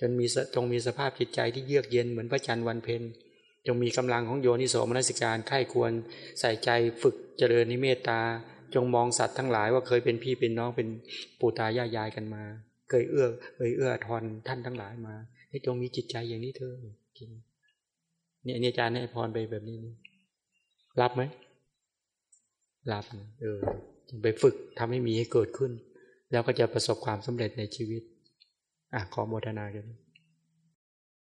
จนมีจงมีสภาพจิตใจที่เยือกเย็นเหมือนพระจันทร์วันเพ็ญจงมีกำลังของโยนิโสมนสิการไข้ควรใส่ใจฝึกเจริญนิเมตตา จงมองสัตว์ทั้งหลายว่าเคยเป็นพี่เป็นน้องเป็นปู่ตายายยายกันมา เคยเอื้อเคยเอื้อทอนท่านทั้งหลายมาให้จงมีจิตใจอย่างนี้เถอะนี่ยอาจารย์ให้พรไปแบบนี้ รับไหมรับเออไปฝึกทำให้มีให้เกิดขึ้น แล้วก็จะประสบความสำเร็จในชีวิต อะขอโมทนากัน